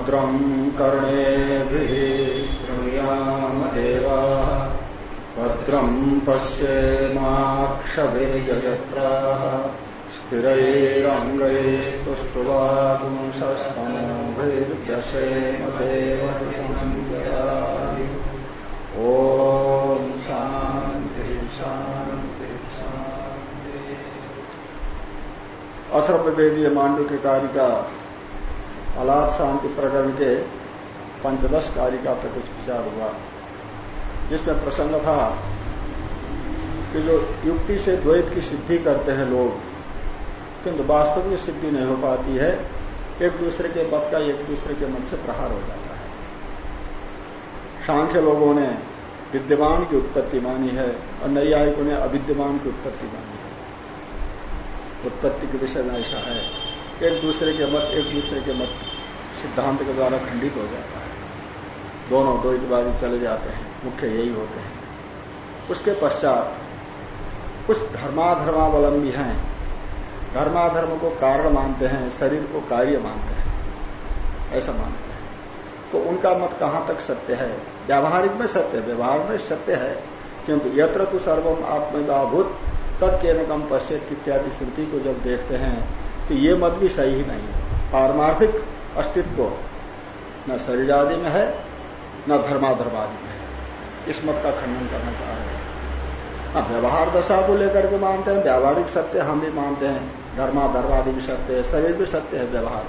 भद्रं कर्णेभिः शृणुयाम देवाः भद्रं देवहितं ददामि ॐ शान्तिः शान्तिः शान्तिः। अथर्ववेदीय मांडू के कार्य का अलाप शांति प्रकरण के पंचदश कारिका पर कुछ विचार हुआ। जिसमें प्रसंग था कि जो युक्ति से द्वैत की सिद्धि करते हैं लोग, किंतु वास्तव में सिद्धि नहीं हो पाती है, एक दूसरे के मत का एक दूसरे के मन से प्रहार हो जाता है। सांख्य लोगों ने विद्यमान की उत्पत्ति मानी है और नैयायिकों ने अविद्यमान की उत्पत्ति मानी है। उत्पत्ति के विषय में ऐसा है। एक दूसरे के मत, एक दूसरे के मत सिद्धांत के द्वारा खंडित हो जाता है। दोनों द्वैतवादी चले जाते हैं, मुख्य यही होते हैं। उसके पश्चात कुछ धर्माधर्मावलंबी हैं। धर्माधर्म को कारण मानते हैं, शरीर को कार्य मानते हैं। ऐसा मानते हैं। तो उनका मत कहाँ तक सत्य है? व्यावहारिक में सत्य व्यवहार में सत्य है क्योंकि यत्र तो सर्वम आत्मभाभूत तद के नकम पश्चित इत्यादि श्रुति को जब देखते हैं तो ये मत भी सही ही नहीं है। पारमार्थिक अस्तित्व न शरीर आदि में है, न धर्माधर्मादि में है। इस मत का खंडन करना चाह रहे हैं। हाँ व्यवहार दशा को लेकर के मानते हैं, व्यावहारिक सत्य हम भी मानते हैं, धर्माधर्मादि भी सत्य है, शरीर भी सत्य है व्यवहार।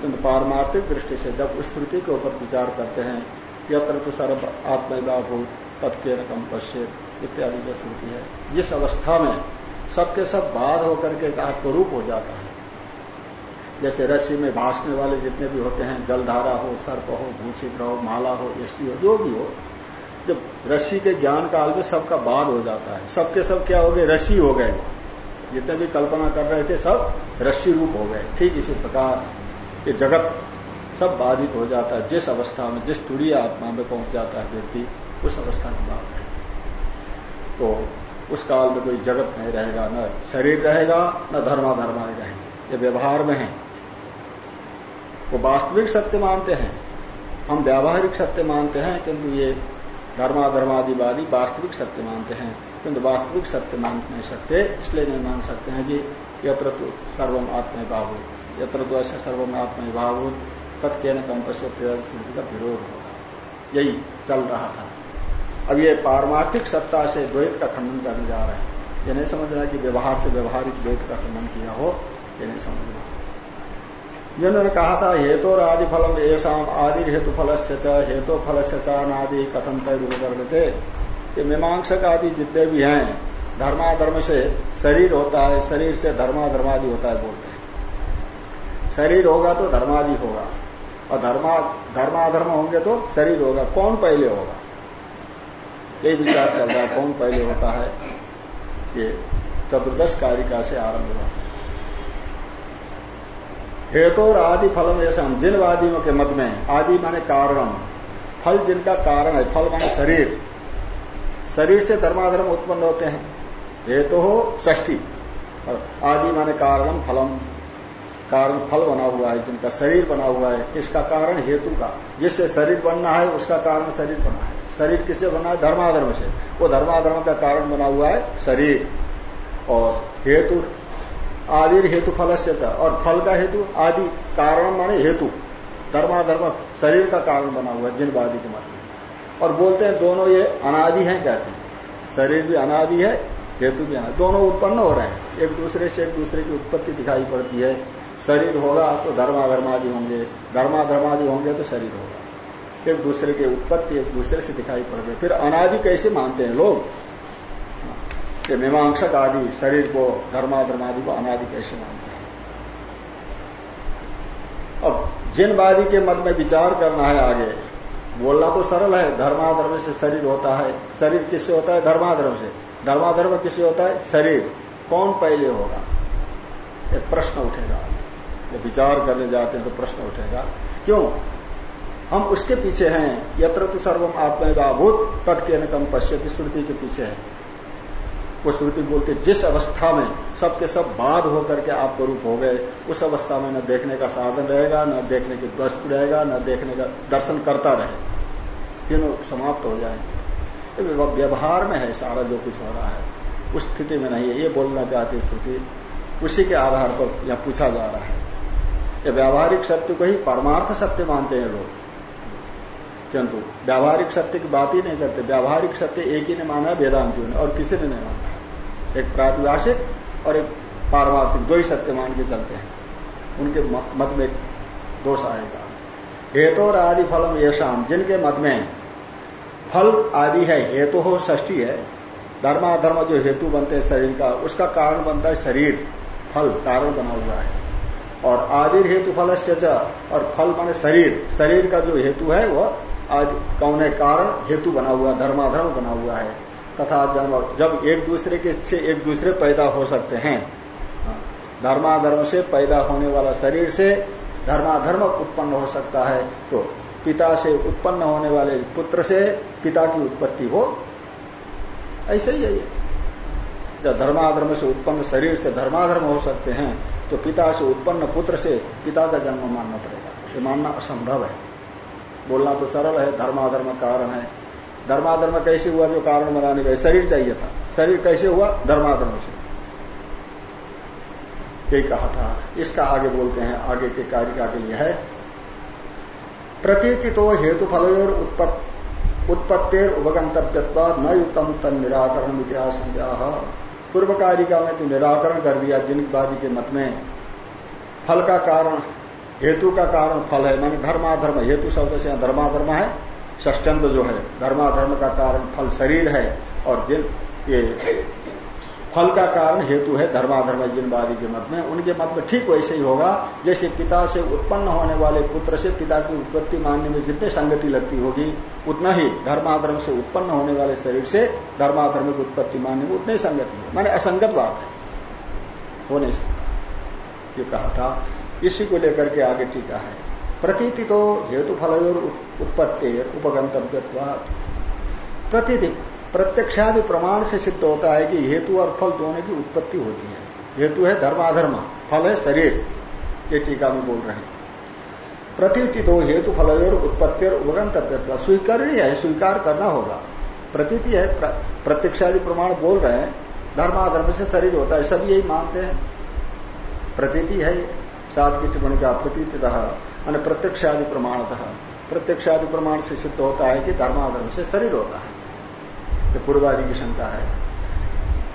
किंतु पारमार्थिक दृष्टि से जब स्मृति के ऊपर विचार करते हैं, यत्र तो सर्व आत्मभाभूत तत्के रकम पश्चित इत्यादि जो स्मृति है, जिस अवस्था में सबके सब बाध होकर के आत्मरूप हो जाता है। जैसे रस्सी में भाषने वाले जितने भी होते हैं, जलधारा हो, सर्प हो, भूषित हो माला हो, यष्टि हो, जो भी हो, जब रस्सी के ज्ञान काल में सबका बाध हो जाता है। सबके सब क्या हो गए? रस्सी हो गए। जितने भी कल्पना कर रहे थे, सब रस्सी रूप हो गए। ठीक इसी प्रकार ये जगत सब बाधित हो जाता है। जिस अवस्था में, जिस तुरीय आत्मा में पहुँच जाता है व्यक्ति, उस अवस्था की बात है। तो उस काल में कोई जगत नहीं रहेगा, न शरीर रहेगा, न धर्माधर्मा रहेंगे। ये व्यवहार में है। वो वास्तविक सत्य मानते हैं। हम व्यावहारिक सत्य मानते हैं, किंतु ये धर्माधर्मादिवादी वास्तविक सत्य मानते हैं। किंतु वास्तविक सत्य मान नहीं सकते, इसलिए नहीं मान सकते हैं कि यत्र सर्वम आत्म बाबू यत्र ऐसा सर्वम आत्म बाबू तत्के न स्मृति का विरोध। होगा यही चल रहा था। अब ये पारमार्थिक सत्ता से द्वैत का खंडन करने जा रहे हैं। ये नहीं समझना कि व्यवहार से व्यवहारिक द्वैत का खंडन किया हो, ये नहीं समझना जिन्होंने कहा था हेतु और आदि फलम ऐसा आदि हेतु फल से हेतु फल से चादि कथम तय रूप कर लेते ये मीमांसक आदि जितने भी हैं, धर्माधर्म से शरीर होता है, शरीर से धर्माधर्मादि होता है बोलते हैं। शरीर होगा तो धर्मादि होगा, और धर्मा, धर्माधर्म होंगे तो शरीर होगा, कौन पहले होगा? यही विचार चल रहा है, कौन पहले होता है? ये चतुर्दश कारिका से आरंभ हुआ। है हेतु और आदि फलम ऐसा हम जिन वादियों के मत में, आदि माने कारण फल जिनका कारण है, फल माने शरीर। शरीर से धर्माधर्म उत्पन्न होते हैं। हेतु हो ष्टी आदि माने कारण फलम। कारण फल बना हुआ है, जिनका शरीर बना हुआ है, इसका कारण हेतु का। जिससे शरीर बनना है, उसका कारण शरीर बना है। शरीर किससे बना है? धर्माधर्म से। वो धर्माधर्म का कारण बना हुआ है शरीर। और हेतु आदि हेतु फल से और फल का हेतु, आदि कारण माने हेतु। धर्माधर्म शरीर का कारण बना हुआ है जिनवादी के मत में और बोलते हैं दोनों ये अनादि हैं कहते हैं शरीर भी अनादि है, हेतु भी अनादि। दोनों उत्पन्न हो रहे हैं। एक दूसरे से एक दूसरे की उत्पत्ति दिखाई पड़ती है। शरीर होगा तो धर्माधर्मादि होंगे। धर्माधर्मादि होंगे तो शरीर होगा। एक दूसरे की उत्पत्ति एक दूसरे से दिखाई पड़ गई फिर अनादि कैसे मानते हैं लोग? ये मीमांसक आदि, शरीर को धर्माधर्मादि को अनादि कैसे मानते हैं? अब जिनवादी के मत में विचार करना है आगे, बोलना तो सरल है, धर्माधर्म से शरीर होता है। शरीर किससे होता है? धर्माधर्म से। धर्माधर्म किससे होता है? शरीर। कौन पहले होगा? एक प्रश्न उठेगा। जब विचार करने जाते हैं तो प्रश्न उठेगा। क्यों? हम उसके पीछे हैं। यत्र तो सर्वम आत्मभूत तत्के न कम पश्यति श्रुति के पीछे है। वो श्रुति बोलते, जिस अवस्था में सबके सब बाध होकर के आप रूप हो गए, उस अवस्था में न देखने का साधन रहेगा, न देखने की वस्तु रहेगा, न देखने का दर्शन करता रहे। तीनों समाप्त हो जाएँगे व्यवहार में है, सारा जो कुछ हो रहा है। उस स्थिति में नहीं है ये बोलना चाहती श्रुति उसी के आधार पर यह पूछा जा रहा है। ये व्यावहारिक सत्य को ही परमार्थ सत्य मानते हैं लोग। किंतु व्यावहारिक सत्य की बात ही नहीं करते। व्यावहारिक सत्य एक ही ने माना है वेदांतियों ने और किसी ने नहीं माना एक प्रातिभाषिक और एक पारमार्थिक, दो ही सत्य मान के चलते हैं। उनके मत में दोष आएगा। हेतु और आदि फलम ये शाम जिनके मत में फल आदि है, हेतु हो ष्टी है धर्माधर्म जो हेतु बनते हैं शरीर का, उसका कारण बनता है शरीर, फल, कारण बना हुआ है। और आदि हेतु फल और फल माने शरीर। शरीर का जो हेतु है, वह आज कौन है कारण? हेतु बना हुआ धर्माधर्म बना हुआ है। तथा जन्म जब एक दूसरे के से एक दूसरे पैदा हो सकते हैं। हाँ, धर्माधर्म से पैदा होने वाला शरीर से धर्माधर्म उत्पन्न हो सकता है। तो पिता से उत्पन्न होने वाले पुत्र से पिता की उत्पत्ति हो। ऐसे ही है जब धर्माधर्म से उत्पन्न शरीर से धर्माधर्म हो सकते हैं तो पिता से उत्पन्न पुत्र से पिता का जन्म मानना पड़ेगा। ये मानना असंभव है। बोलना तो सरल है, धर्माधर्म कारण है। धर्माधर्म कैसे हुआ जो कारण बनाने का? शरीर चाहिए था। शरीर कैसे हुआ? धर्माधर्म से। यही कहा था। इसका आगे बोलते हैं, आगे के कार्य के लिए है। प्रतीति तो हेतु फलोर उत्पत्तिर उपगंतव्यत्व न युक्तम तन निराकरण इतिहास पूर्व कारिका में तो निराकरण कर दिया जिनवादी के मत में। फल का कारण हेतु का कारण फल है, मानी धर्माधर्म, हेतु शब्द से धर्माधर्म है ष्टंत जो है, धर्माधर्म का कारण फल शरीर है, और जिन, ये फल का कारण हेतु है धर्माधर्म जिनवादी के मत में, उनके मत में ठीक वैसे ही होगा, जैसे पिता से उत्पन्न होने वाले पुत्र से पिता की उत्पत्ति मानने में जितनी संगति लगती होगी, उतना ही धर्माधर्म से उत्पन्न होने वाले शरीर से धर्माधर्म की उत्पत्ति मानने में उतनी संगति है। माने असंगत बात है। हो नहीं सकता ये कहा था इसी को लेकर के आगे टीका है। प्रतीति तो हेतु फल उत्पत्ति उपगंतव्य प्रतीति, प्रत्यक्षादि प्रमाण से सिद्ध होता है कि हेतु और फल दोनों की उत्पत्ति होती है। हेतु है धर्माधर्म, फल है शरीर, ये टीका में बोल रहे हैं। प्रतीति तो हेतु फल उत्पत्ति और उपगंतव्य स्वीकरणीय है, स्वीकार करना होगा। प्रतीति है प्रत्यक्षादि प्रमाण बोल रहे हैं, धर्माधर्म से शरीर होता है सब यही मानते हैं। प्रतीति है सात की टिप्पणी का प्रतीतः मान प्रत्यक्ष आदि प्रमाणतः। प्रत्यक्ष आदि प्रमाण से सिद्ध होता है कि धर्माधर्म से शरीर होता है। ये पूर्वादि की शंका है।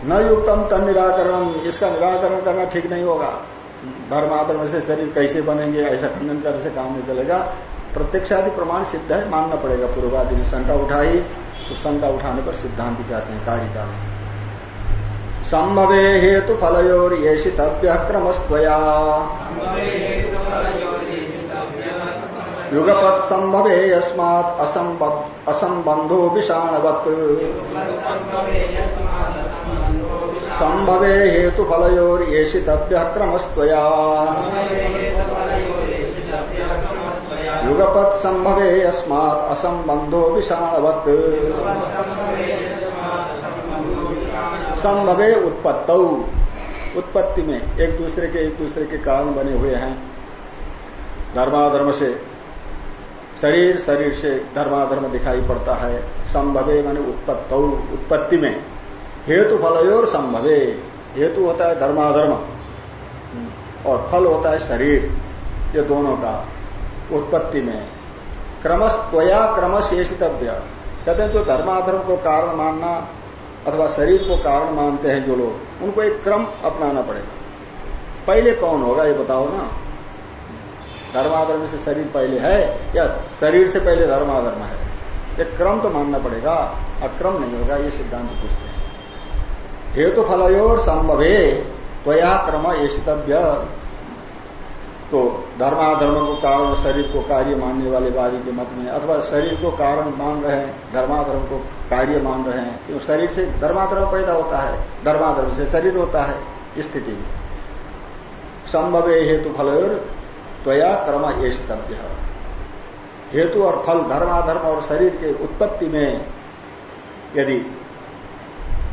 न युक्तम तन निराकरण इसका निराकरण करना ठीक नहीं होगा। धर्माधर्म से शरीर कैसे बनेंगे, ऐसा खंडन करने से काम नहीं चलेगा। प्रत्यक्षादि प्रमाण सिद्ध है, मानना पड़ेगा। पूर्वादि ने शंका उठाई तो शंका उठाने पर सिद्धांत कहते हैं कारिका में संभवे हेतु फलोर ये शितव्य क्रमस्वया युगपत संभवे यस्मात् असंबंधो विषाणवत् संभवे हेतु फलोर ये शितव्य क्रमस्वया युगपत संभवे यस्मात् असंबंधो विषाणवत् संभवे उत्पत्त। उत्पत्ति में एक दूसरे के, एक दूसरे के कारण बने हुए हैं। धर्माधर्म से, शरीर शरीर से धर्माधर्म दिखाई पड़ता है। संभवे माने उत्पत्त। उत्पत्ति में हेतु फलयोर संभवे। हेतु होता है धर्माधर्म। और फल होता है शरीर। ये दोनों का उत्पत्ति में। क्रमश त्वया क्रमश शेषितव्य कहते हैं जो धर्माधर्म को कारण मानना अथवा शरीर को कारण मानते हैं जो लोग, उनको एक क्रम अपनाना पड़ेगा। पहले कौन होगा, ये बताओ ना। धर्माधर्म से शरीर पहले है, या शरीर से पहले धर्माधर्म है? एक क्रम तो मानना पड़ेगा, अक्रम नहीं होगा, ये सिद्धांत पूछते हैं। हेतु तो फलयोर संभवे, त्वया क्रम येषितव्य तो धर्माधर्म को कारण शरीर को कार्य मानने वाले वादी के मत में अथवा शरीर को कारण मान रहे हैं, धर्माधर्म को कार्य मान रहे हैं क्यों शरीर से धर्माधर्म पैदा होता है, धर्माधर्म से शरीर होता है स्थिति में। संभव हेतु फल त्वया क्रम एस्तव्य हेतु और फल धर्माधर्म और शरीर के उत्पत्ति में यदि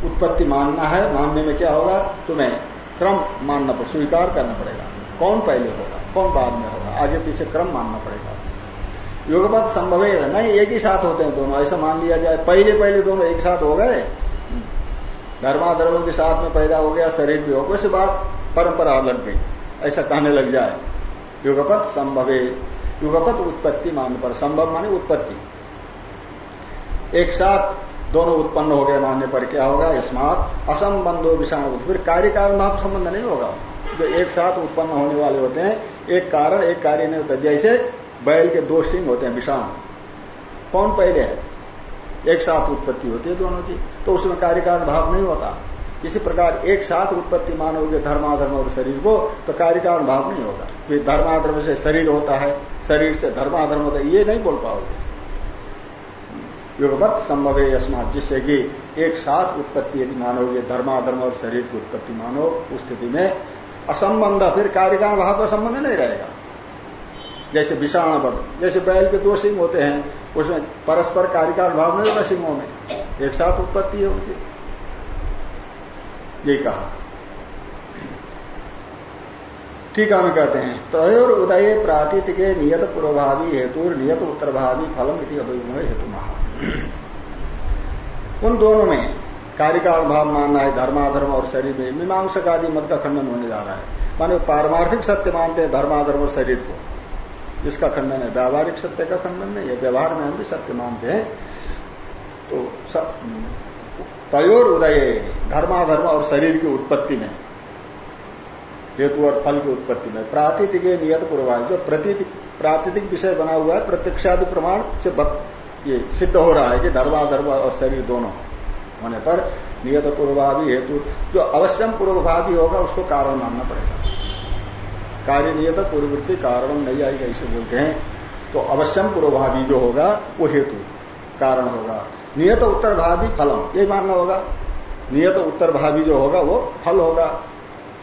उत्पत्ति मानना है, मानने में क्या होगा? तुम्हें क्रम मानना पड़ेगा, स्वीकार करना पड़ेगा। कौन पहले होगा? कौन बाद में होगा? आगे पीछे क्रम मानना पड़ेगा। युगपत संभव है नहीं, एक ही साथ होते हैं दोनों। ऐसा मान लिया जाए, पहले पहले दोनों एक साथ हो गए? धर्माधर्मों के साथ में पैदा हो गया, शरीर भी हो गया बाद परंपरा लग गई। ऐसा कहने लग जाए। युगपत संभवे युगपत उत्पत्ति मानने पर, संभव माने उत्पत्ति। एक साथ दोनों उत्पन्न हो गए, मानने पर क्या होगा? स्मार्ट असंबंधो विषाणु। फिर कार्य कारण भाव संबंध नहीं होगा। जो एक साथ उत्पन्न होने वाले होते हैं, एक कारण, एक कार्य नहीं होता। जैसे बैल के दो सिंह होते हैं, विषाणु। कौन पहले है? एक साथ उत्पत्ति होती है दोनों की। तो उसमें कार्यकारण भाव नहीं होता। इसी प्रकार एक साथ उत्पत्ति मानोगे धर्माधर्म और शरीर को तो कार्यकारण भाव नहीं होगा। फिर धर्माधर्म से शरीर होता है, शरीर से धर्माधर्म होता है, ये नहीं बोल पाओगे। युगमत संभव है यशमात जिससे कि एक साथ उत्पत्ति यदि मानोगे, धर्माधर्म और शरीर की उत्पत्ति मानो, उस स्थिति में असंबंध, फिर कार्यकारण भाव का संबंध नहीं रहेगा। जैसे विषाणबद्ध जैसे बैल के दो सिंह होते हैं, उसमें परस्पर कार्यकाल भाव नहीं होगा सिंहों में। एक साथ उत्पत्ति है उनकी। ये कहा। ठीक है कहते हैं, त्रयोर उदय प्रातिथिके नियत पूर्वभावी हेतु, नियत उत्तरभावी फलम इति अभिमय हेतु महा उन दोनों में कार्यकाल भाव मानना है धर्माधर्म और शरीर में मीमांसक आदि मत का खंडन होने जा रहा है। माने पारमार्थिक सत्य मानते हैं धर्माधर्म और शरीर को। इसका खंडन है, व्यावहारिक सत्य का खंडन नहीं है, व्यवहार में हम भी सत्य मानते हैं। तो तयोर उदय धर्माधर्म और शरीर की उत्पत्ति में, हेतु और फल की उत्पत्ति में। प्रातिथिक नियत पूर्वाज जो प्रातिथिक विषय बना हुआ है, प्रत्यक्षादि प्रमाण से ये सिद्ध हो रहा है कि धर्माधर्म और शरीर दोनों। होने पर नियत पूर्वभावी हेतु, जो अवश्यम पूर्वभावी होगा, उसको कारण मानना पड़ेगा। कार्य नियत पूर्ववृत्ति कारण नहीं आएगा, इसे बोलते हैं। तो अवश्यम पूर्वभावी जो होगा, वो हेतु कारण होगा। नियत उत्तर भावी फलम ये मानना होगा। नियत उत्तर भावी जो होगा, वो फल होगा।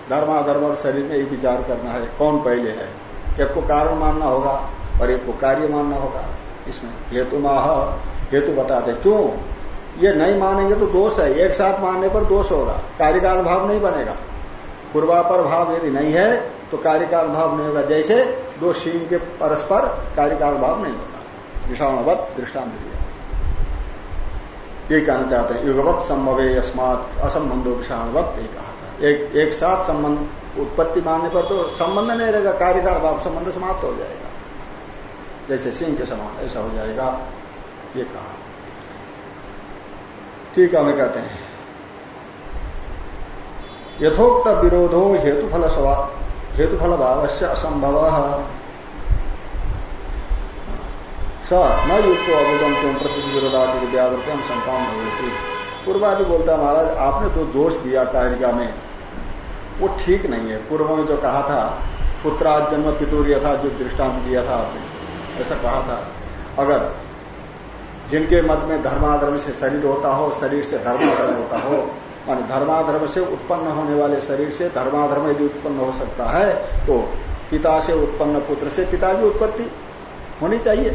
धर्माधर्म और शरीर में एक विचार करना है, कौन पहले है? एक को कारण मानना होगा और एक को कार्य मानना होगा। इसमें हेतु माह हेतु बताते क्यों? ये नहीं मानेंगे तो दोष है। एक साथ मानने पर दोष होगा। कार्यकाल भाव नहीं बनेगा। पूर्वापर भाव यदि नहीं है तो कार्यकाल भाव नहीं होगा। जैसे दो शीन के परस्पर कार्यकाल भाव नहीं होता। विषाणवत दृष्टांत दिया। ये कहना चाहते हैं, युगवत संभव है अस्मात असंबंधो विषाणवत ये कहा था। एक एक साथ संबंध, उत्पत्ति मानने पर तो संबंध नहीं रहेगा, कार्यकाल भाव संबंध समाप्त हो जाएगा। जैसे सिंह के समान ऐसा हो जाएगा, ये कहा। ठीक हमें कहते हैं। यथोक्त विरोधो हेतु फल हेतु फल भाव से असंभव। स न युक्त अवगम तुम प्रति विरोधादि व्यावृत्ति शंका होती पूर्वादि बोलता है महाराज, आपने तो दोष दिया कारिका में, वो ठीक नहीं है। पूर्व में जो कहा था पुत्राज जन्म था, जो दृष्टांत दिया था आपने, ऐसा कहा था। अगर जिनके मत में धर्माधर्म से शरीर होता हो, शरीर से धर्माधर्म होता हो, मान धर्माधर्म से उत्पन्न होने वाले शरीर से धर्माधर्म यदि उत्पन्न हो सकता है तो पिता से उत्पन्न पुत्र से पिता की उत्पत्ति होनी चाहिए।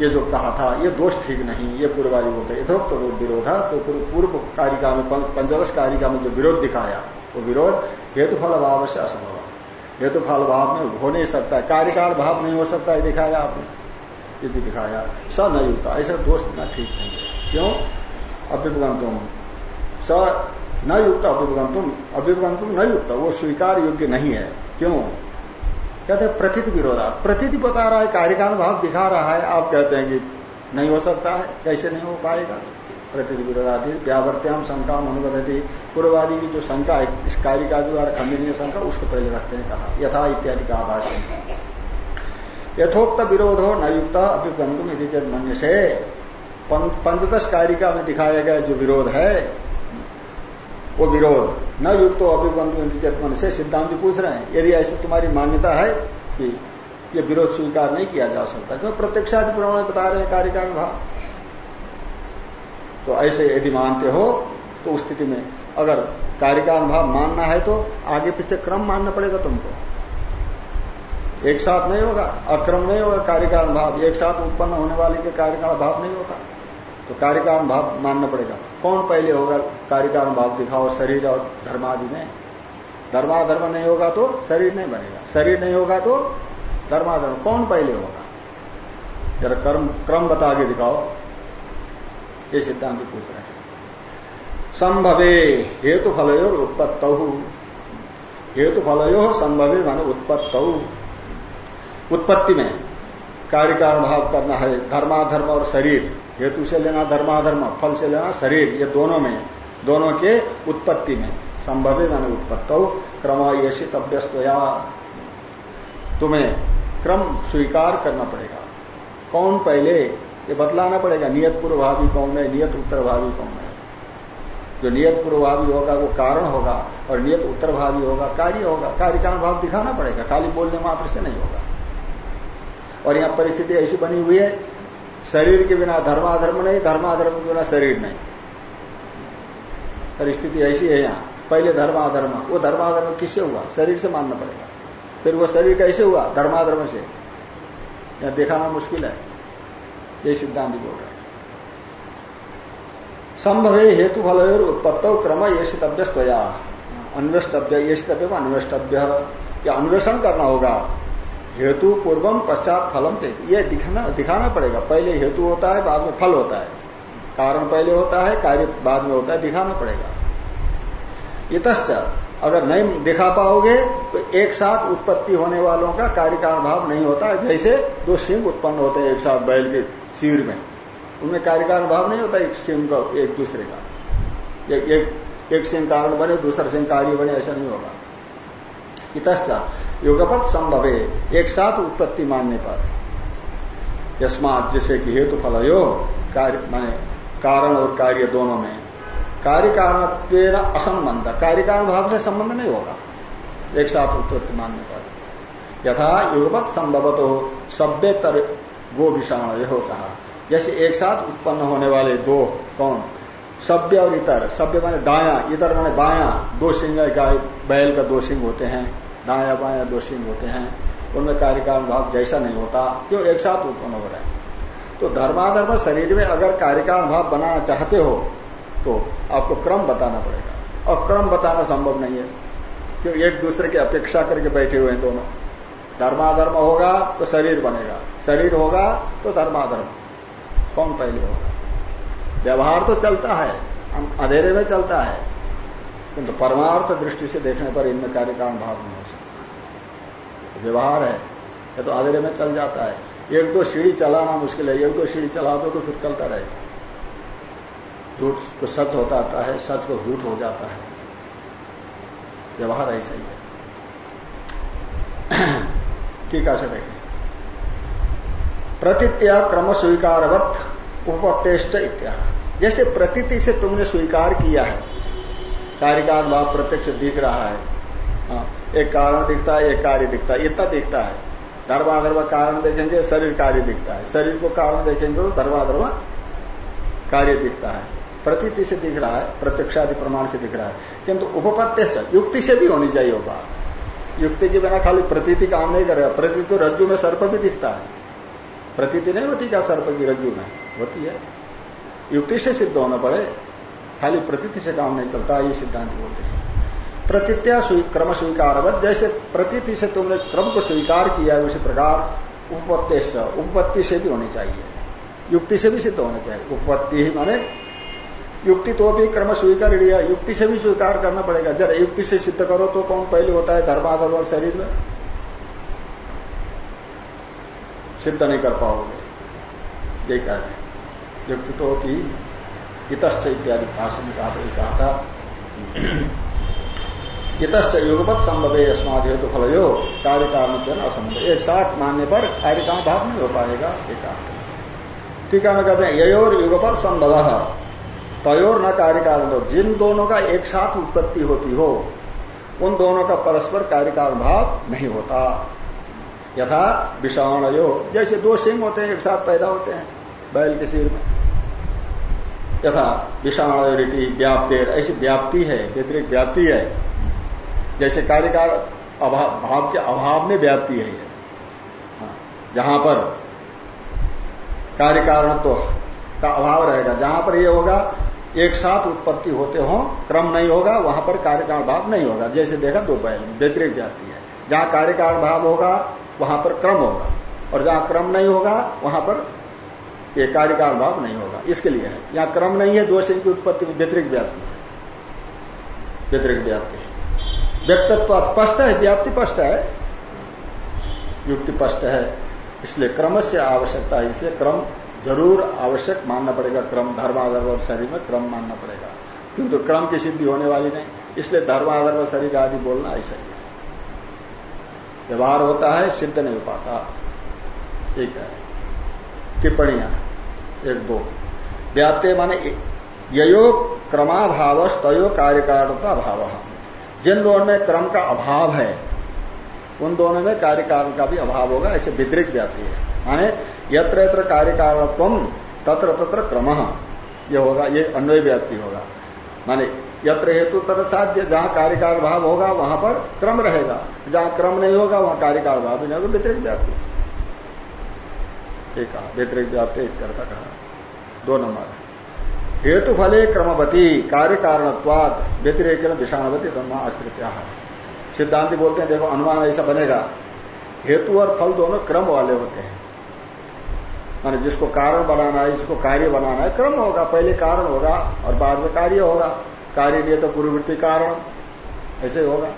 ये जो कहा था, ये दोष ठीक नहीं, ये पूर्वाजी बोलते यथोक्त तो विरोधा तो पूर्व कारिका में पंचदश कारिका में जो विरोध दिखाया, वो विरोध हेतु फल भाव से असंभव हेतु फल भाव में हो नहीं सकता कार्यकाल भाव नहीं हो सकता है दिखाया आपने। यदि दिखाया। स न होता ऐसा दोष देना ठीक नहीं है। क्यों? अभ्युपगम स न युक्त अभिगंतुम अभिगंतुम न युक्त। वो स्वीकार योग्य नहीं है। क्यों? कहते हैं प्रथित विरोधा। प्रथित बता रहा है, कार्यकाल भाव दिखा रहा है। आप कहते हैं कि नहीं हो सकता है। कैसे नहीं हो पाएगा? प्रथित विरोधादि, व्यावर्त्याम शंका अनुबदती पूर्वादि की जो शंका है, इस कार्य का द्वारा खंडनीय शंका, उसको पहले रखते हैं कहा। यथा इत्यादि का आभाष है। यथोक्त विरोध हो न युक्त अभिगंतुम यदि मन से पंचदश कारिका में दिखाया गया जो विरोध है, वो विरोध। न युक्त तो अभिबंधु मन से सिद्धांत पूछ रहे हैं। यदि ऐसे तुम्हारी मान्यता है कि ये विरोध स्वीकार नहीं किया जा सकता, क्यों प्रत्यक्षादि प्रमाण बता रहे हैं कार्यकाल भाव? तो ऐसे यदि मानते हो तो उस स्थिति में अगर कार्यकाल भाव मानना है तो आगे पीछे क्रम मानना पड़ेगा तुमको। एक साथ नहीं होगा, अक्रम नहीं होगा कार्यकारण भाव। एक साथ उत्पन्न होने वाले के कार्यकाल भाव नहीं होता। तो कार्य कारण भाव मानना पड़ेगा। कौन पहले होगा कार्य कारण भाव दिखाओ? शरीर और धर्मादि में धर्माधर्म नहीं होगा तो शरीर नहीं बनेगा। शरीर नहीं होगा तो धर्माधर्म। कौन पहले होगा? जरा कर्म, क्रम बता के दिखाओ। ये सिद्धांत पूछ रहे हैं। संभवे हेतु फलयोर उत्पत्त हेतु फलयो संभवे माने उत्पत्त। उत्पत्ति में कार्य कारण भाव करना है, धर्माधर्म और शरीर, हेतु से लेना धर्माधर्म, फल से लेना शरीर, ये दोनों में, दोनों के उत्पत्ति में, संभव है मैंने उत्पत्त क्रम ये तभ्यस्तया तुम्हें क्रम स्वीकार करना पड़ेगा। कौन पहले, ये बतलाना पड़ेगा, नियत पूर्वभावी कौन है, नियत उत्तरभावी कौन है। जो नियत पूर्वभावी होगा, वो कारण होगा, और नियत उत्तरभावी होगा, कार्य होगा, कार्य कारण भाव दिखाना पड़ेगा, खाली बोलने मात्र से नहीं होगा। और यहाँ परिस्थिति ऐसी बनी हुई है, शरीर के बिना धर्माधर्म नहीं, धर्माधर्म के बिना शरीर नहीं। परिस्थिति ऐसी है यहाँ। पहले धर्माधर्म, वो धर्माधर्म किससे हुआ? शरीर से मानना पड़ेगा। फिर वो शरीर कैसे हुआ? धर्माधर्म से। यहाँ दिखाना मुश्किल है। ये सिद्धांत बोल रहे संभव हेतु फल उत्पत्त क्रम ये शितव्य अन्वेष्टव्य ये शितव्य अन्वेष्टव्य या अन्वेषण करना होगा। हेतु पूर्वम पश्चात फलम चाहिए ये दिखाना दिखाना पड़ेगा। पहले हेतु होता है बाद में फल होता है। कारण पहले होता है कार्य बाद में होता है दिखाना पड़ेगा। इतश्च अगर नहीं दिखा पाओगे तो एक साथ उत्पत्ति होने वालों का कार्य कारण भाव नहीं होता। जैसे दो सिंह उत्पन्न होते हैं एक साथ बैल के शिविर में। उनमें कार्य कारण भाव नहीं होता एक सिंह का एक दूसरे का। एक, एक सिंह कारण बने दूसरा सिंह कार्य बने ऐसा नहीं होगा। इतश्च युगपत संभव एक साथ उत्पत्ति मानने पर। यस्मात जैसे कि हेतु फल यो कार्य, माने कारण और कार्य दोनों में। कार्य कारण असंबंध। कार्य कारण भाव से संबंध नहीं होगा। एक साथ उत्पत्ति मानने पर। यथा युगपत संभवत हो सभ्य तर गो विषाण यह कहा। जैसे एक साथ उत्पन्न होने वाले दो, कौन? सभ्य और इतर। सभ्य माने दाया, इतर माने बाया। दो सिंह, गाय बैल का दो सिंह होते हैं, दाया बाया दो सिंह होते हैं, उनमें कार्य कारण भाव जैसा नहीं होता, क्यों एक साथ उत्पन्न हो रहे हैं? तो धर्माधर्म शरीर में अगर कार्य कारण भाव बनाना चाहते हो तो आपको क्रम बताना पड़ेगा। और क्रम बताना संभव नहीं है, क्यों एक दूसरे की अपेक्षा करके बैठे हुए हैं दोनों। धर्माधर्म होगा तो शरीर बनेगा, शरीर होगा तो धर्माधर्म, कौन पहले होगा? व्यवहार तो चलता है अंधेरे में चलता है किंतु परमार्थ दृष्टि से देखने पर इनमें कार्य कारण भाव नहीं हो सकता। व्यवहार है, ये तो अंधेरे में चल जाता है। एक दो सीढ़ी चलाना मुश्किल है, एक दो सीढ़ी चला दो तो फिर चलता रहेगा। झूठ को सच होता आता है, सच को झूठ हो जाता है। व्यवहार ऐसा ही है। ठीक से देखें। प्रतीत्या क्रम स्वीकारवत, उपपत्तेश्च इत्या जैसे प्रतीति से तुमने स्वीकार किया है कार्यकार भाव प्रत्यक्ष दिख रहा है। हाँ, एक कारण दिखता है एक कार्य दिखता है इतना दिखता है। धर्माधर्म कारण देखेंगे शरीर कार्य दिखता है। शरीर को कारण देखेंगे तो धर्माधर्म कार्य दिखता है। प्रतीति से दिख रहा है प्रत्यक्षादि प्रमाण से दिख रहा है। किंतु उपपत्य से युक्ति से भी होनी चाहिए बात। युक्ति के बिना खाली प्रतीति काम नहीं करेगा। प्रतीति तो रज्जु में सर्प भी दिखता है। प्रतीति नहीं होती क्या सर्प की रज्जु में? होती है। युक्ति से सिद्ध होना पड़े। खाली प्रतीति से काम नहीं चलता, ये सिद्धांत बोलते हैं। प्रतीत्या क्रम स्वीकार जैसे प्रतीति से तुमने क्रम को स्वीकार किया है, उसी प्रकार उपपत्ति से उपपत्ति से भी होनी चाहिए। युक्ति से भी सिद्ध होना चाहिए। उपपत्ति ही माने युक्ति तो भी क्रम स्वीकार लिया युक्ति से भी स्वीकार करना पड़ेगा। जरा युक्ति से सिद्ध करो तो कौन पहले होता है? धर्माधर्म और शरीर में? सिद्ध नहीं कर पाओगे। ये कह रहे युक्ति तो की इतश्च इत्यादि भाषण में कहा कहा था। इतश्च युगपत संभव है अस्माद हेतु फल यो कार्य कारण असंभव। एक साथ मानने पर कार्य कारण भाव नहीं हो पाएगा एक ठीक है कहते हैं, ययोर युगपत संभव। तयोर न कार्य कारण जिन दोनों का एक साथ उत्पत्ति होती हो, उन दोनों का परस्पर कार्य कारण भाव नहीं होता। यथा विषाण जैसे दो सिंह होते हैं, एक साथ पैदा होते हैं, बैल के सिर में। यथा विषाण रीति व्याप्तेर। ऐसी व्याप्ति है व्यतिरिक व्याप्ति है। जैसे कार्यकाल अभाव भाव के अभाव में व्याप्ति है हाँ, जहाँ पर कार्य कारण तो का अभाव रहेगा जहाँ पर ये होगा एक साथ उत्पत्ति होते हो क्रम नहीं होगा वहाँ पर कार्यकाल भाव नहीं होगा। जैसे देखा दो पहले व्यतिरिक व्याप्ति है। जहाँ कार्यकाल भाव होगा वहाँ पर क्रम होगा और जहाँ क्रम नहीं होगा वहाँ पर ये कार्यकाल भाव नहीं होगा। इसके लिए है। यहाँ क्रम नहीं है, दोष की उत्पत्ति व्यतिरिक व्याप्ति। है व्यतिरिक व्याप्ति है। व्यक्तित्व स्पष्ट है, व्याप्ति स्पष्ट है। युक्ति स्पष्ट है। इसलिए क्रम से आवश्यकता है। इसलिए क्रम ज़रूर आवश्यक मानना पड़ेगा। क्रम धर्माधर्म शरीर में क्रम मानना पड़ेगा। क्योंकि क्रम की सिद्धि होने वाली नहीं। इसलिए धर्माधर्म शरीर आदि बोलना ऐसा ही है। व्यवहार होता है, सिद्ध नहीं हो पाता। ठीक है। टिप्पणियाँ। एक दो। व्याप्ते माने यो क्रमाभाव, तयो कार्यकारणता भाव। जिन दोनों में क्रम का अभाव है, उन दोनों में कार्य कारण का भी अभाव होगा, ऐसे विद्रिक व्याप्ति है। माने यत्र यत्र कार्य तत्र तत्र क्रम, ये होगा, ये अन्वय व्याप्ति होगा। माने यत्र हेतु तत्र साध्य, जहाँ कार्यकाल भाव होगा, वहाँ पर क्रम रहेगा। जहाँ क्रम नहीं होगा, वहाँ कार्यकाल भाव नहीं होगा व्यतिरिक व्याप्ति। एक कहा व्यतिरिक व्याप्ति एक करता कहा। दो नंबर हेतु फले क्रमवती, कार्य कारणत्वाद, व्यतिरेक विषाणवती धर्म आश्रित सिद्धांति बोलते हैं, देखो, अनुमान ऐसा बनेगा। हेतु और फल दोनों क्रम वाले होते हैं। माने जिसको कारण बनाना है, जिसको कार्य बनाना है, क्रम होगा, पहले कारण होगा और बाद में कार्य होगा। कार्य लिए तो पूर्ववृत्ति कारण, ऐसे होगा।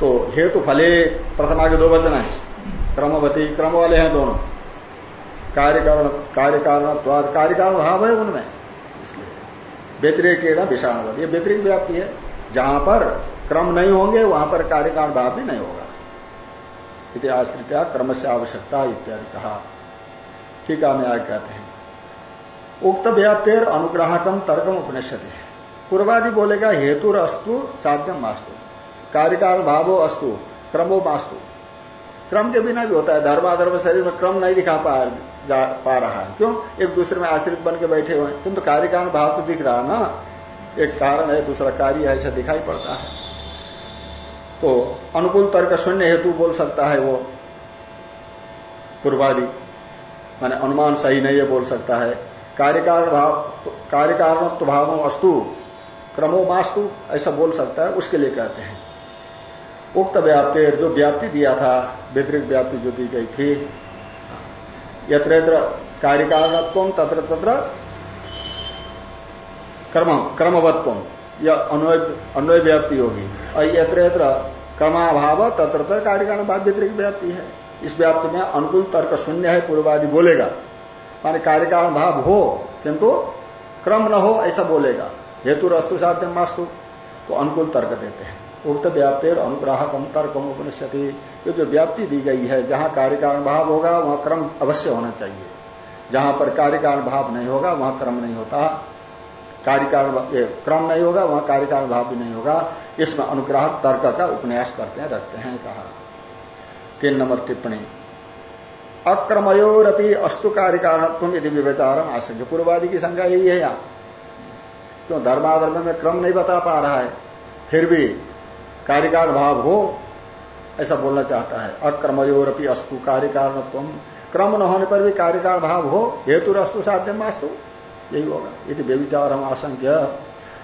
तो हेतु फले, प्रथमा के दो वचन है। क्रमवती क्रम वाले हैं दोनों। कार्य कारण कार्य कारण कार्य कारण भाव है उनमें। इसलिए व्यतिरिक विषाणुवत ये व्यतिरिक व्याप्ति है। जहाँ पर क्रम नहीं होंगे, वहाँ पर कार्यकारण भाव भी नहीं होगा। इतिहास क्रम से आवश्यकता इत्यादि कहा। ठीक है आगे कहते हैं। उक्त व्याप्तेर अनुग्राहकम तर्कम उपनिषद। पूर्वादि बोलेगा हेतु अस्तु साध्यम मास्तु। कार्यकारण भावो अस्तु, क्रमो मास्तु। क्रम के बिना भी होता है। धर्माधर्म शरीर में क्रम नहीं दिखा पा, जा, पा रहा है। क्यों? एक दूसरे में आश्रित बन के बैठे हुए किंतु तो कार्यकारण भाव तो दिख रहा है ना? एक कारण है दूसरा कार्य है ऐसा दिखाई पड़ता है। तो अनुकूल तर्क शून्य हेतु बोल सकता है वो पूर्वादि। माने अनुमान सही नहीं है बोल सकता है। कार्यकारण भाव तो अस्तु क्रमो मास्तु ऐसा बोल सकता है उसके लिए कहते हैं। उक्त व्याप्ति जो व्याप्ति दिया था व्यतिरिक्त व्याप्ति जो दी गई थी यत्र यत्र कार्यकारणत्व तत्र तत्र कर्म, क्रमवत्व यह अन्वय व्याप्ति होगी। और यत्र यत्र क्रमाभाव तत्र तत्र कार्यकारण व्यतिरिक्त व्याप्ति है। इस व्याप्ति में अनुकूल तर्क शून्य है, पूर्वादि बोलेगा। माने कार्यकारण भाव हो, किंतु क्रम न हो, ऐसा बोलेगा। हेतु रस्तु साध्य मास्तु तो अनुकूल तर्क देते हैं। उक्त व्याप्ति और अनुग्राहक तर्क उपनिषति ये जो व्याप्ति दी गई है, जहाँ कार्यकारण भाव होगा, वहाँ क्रम अवश्य होना चाहिए। जहाँ पर कार्यकारण भाव नहीं होगा, वहाँ क्रम नहीं होता। कार्यकारण क्रम नहीं होगा, वहाँ कार्यकारण भाव भी नहीं होगा। इसमें अनुग्राहक तर्क का उपन्यास करते हैं, रखते हैं, कहा। तीन नंबर टिप्पणी। अक्रमयोरपी अस्तु कार्य कारण यदि विचारण आशंक पूर्वादि की संख्या यही है यहाँ। क्यों? धर्माधर्म में क्रम नहीं बता पा रहा है। फिर भी कार्यकारण भाव हो, ऐसा बोलना चाहता है। अक्रमयोरपी अस्तु कार्य कारण क्रम न होने पर भी कार्यकारण भाव हो, हेतु रस्तु साध्य अस्तु यही होगा। यदि व्यविचार हम आशंक्य।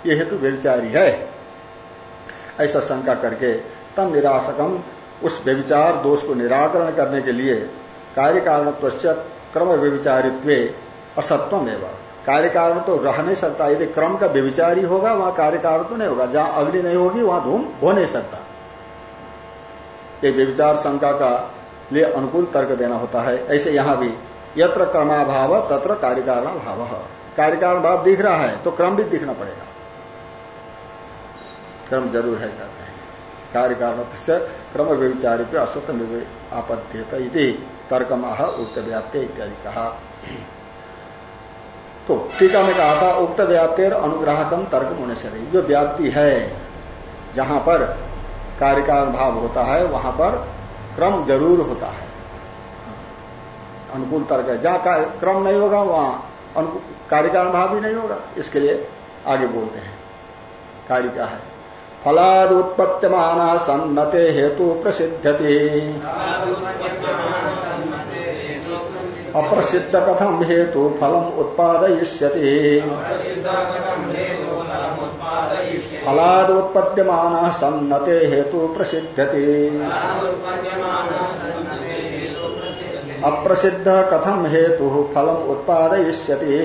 ये हेतु व्यविचारी है। ऐसा शंका करके तम निराशकम उस व्यविचार दोष को निराकरण करने के लिए कार्य क्रम व्यविचारित्व असत्वम एवं कार्य कारण तो रह नहीं सकता। यदि क्रम का व्यविचारी होगा, वहाँ कार्य कारण तो नहीं होगा। जहाँ अग्नि नहीं होगी, वहाँ धूम हो नहीं सकता। ये व्यविचार शंका का लिए अनुकूल तर्क देना होता है। ऐसे यहाँ भी, यत्र क्रमाभाव, तत्र कार्यकारण भाव कार्यकारण भाव दिख रहा है तो क्रम भी दिखना पड़ेगा। क्रम ज़रूर है, कहते हैं। कार्य कारण क्रम व्यविचारित असत्य आपद्यत तर्कम आह उक्त व्याप्ति इत्यादि कहा। तो टीका में कहा था, उक्त व्याप्तिर अनुग्राहकम तर्क होने से रही जो व्याप्ति है, जहाँ पर कार्यकारण भाव होता है, वहाँ पर क्रम ज़रूर होता है। अनुकूल तर्क है। जहाँ क्रम नहीं होगा, वहाँ कार्यकारण भाव भी नहीं होगा। इसके लिए आगे बोलते हैं, कार्य का है? फलाद उत्पत्त्यमान सन्नते हेतु प्रसिद्धति। अप्रसिद्ध कथम हेतु फलम उत्पादयिष्यति। फलाद उत्पद्यमान सन्नते हेतु प्रसिद्धति अप्रसिद्ध कथम हेतु फलम उत्पादयिष्यति।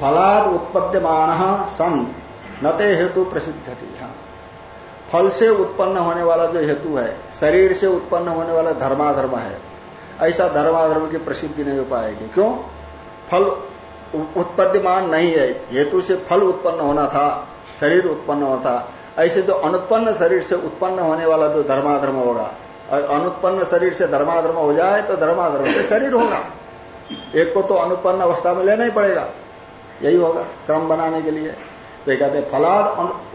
फलाद उत्पद्यमान सन नते हेतु प्रसिद्ध फल से उत्पन्न होने वाला जो हेतु है, शरीर से उत्पन्न होने वाला धर्माधर्म है, ऐसा धर्माधर्म की प्रसिद्धि नहीं हो पाएगी। क्यों? फल उत्पद्यमान नहीं है। हेतु से फल उत्पन्न होना था, शरीर उत्पन्न होना था, ऐसे जो अनुत्पन्न शरीर से उत्पन्न होने वाला जो धर्माधर्म होगा। अनुत्पन्न शरीर से धर्माधर्म हो जाए तो धर्माधर्म से शरीर होगा। एक को तो अनुत्पन्न अवस्था में लेना ही पड़ेगा। यही होगा क्रम बनाने के लिए। तो कहते फलाद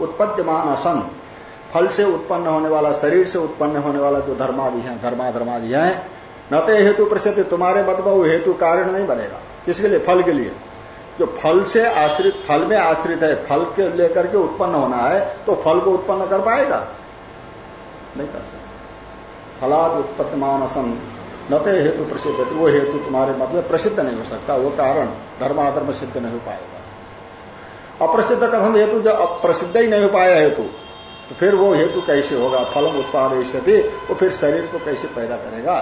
उत्पद्यमान असन फल से उत्पन्न होने वाला, शरीर से उत्पन्न होने वाला जो धर्मादि है, धर्माधर्मादि है, न तो हेतु प्रसिद्ध, तुम्हारे मत वो हेतु कारण नहीं बनेगा। किसके लिए? फल के लिए। जो फल से आश्रित, फल में आश्रित है, फल के लेकर के उत्पन्न होना है तो फल को उत्पन्न कर पाएगा? नहीं कर सकता। फलाद उत्पत्तिमान असन न तो हेतु प्रसिद्ध, वो हेतु तुम्हारे मत में प्रसिद्ध नहीं हो सकता, वो कारण धर्माधर्म सिद्ध नहीं हो पाएगा। अप्रसिद्ध कथम हेतु, जब अप्रसिद्ध ही नहीं हो पाया हेतु तो फिर वो हेतु कैसे होगा? फलम उत्पाद वो फिर शरीर को कैसे पैदा करेगा?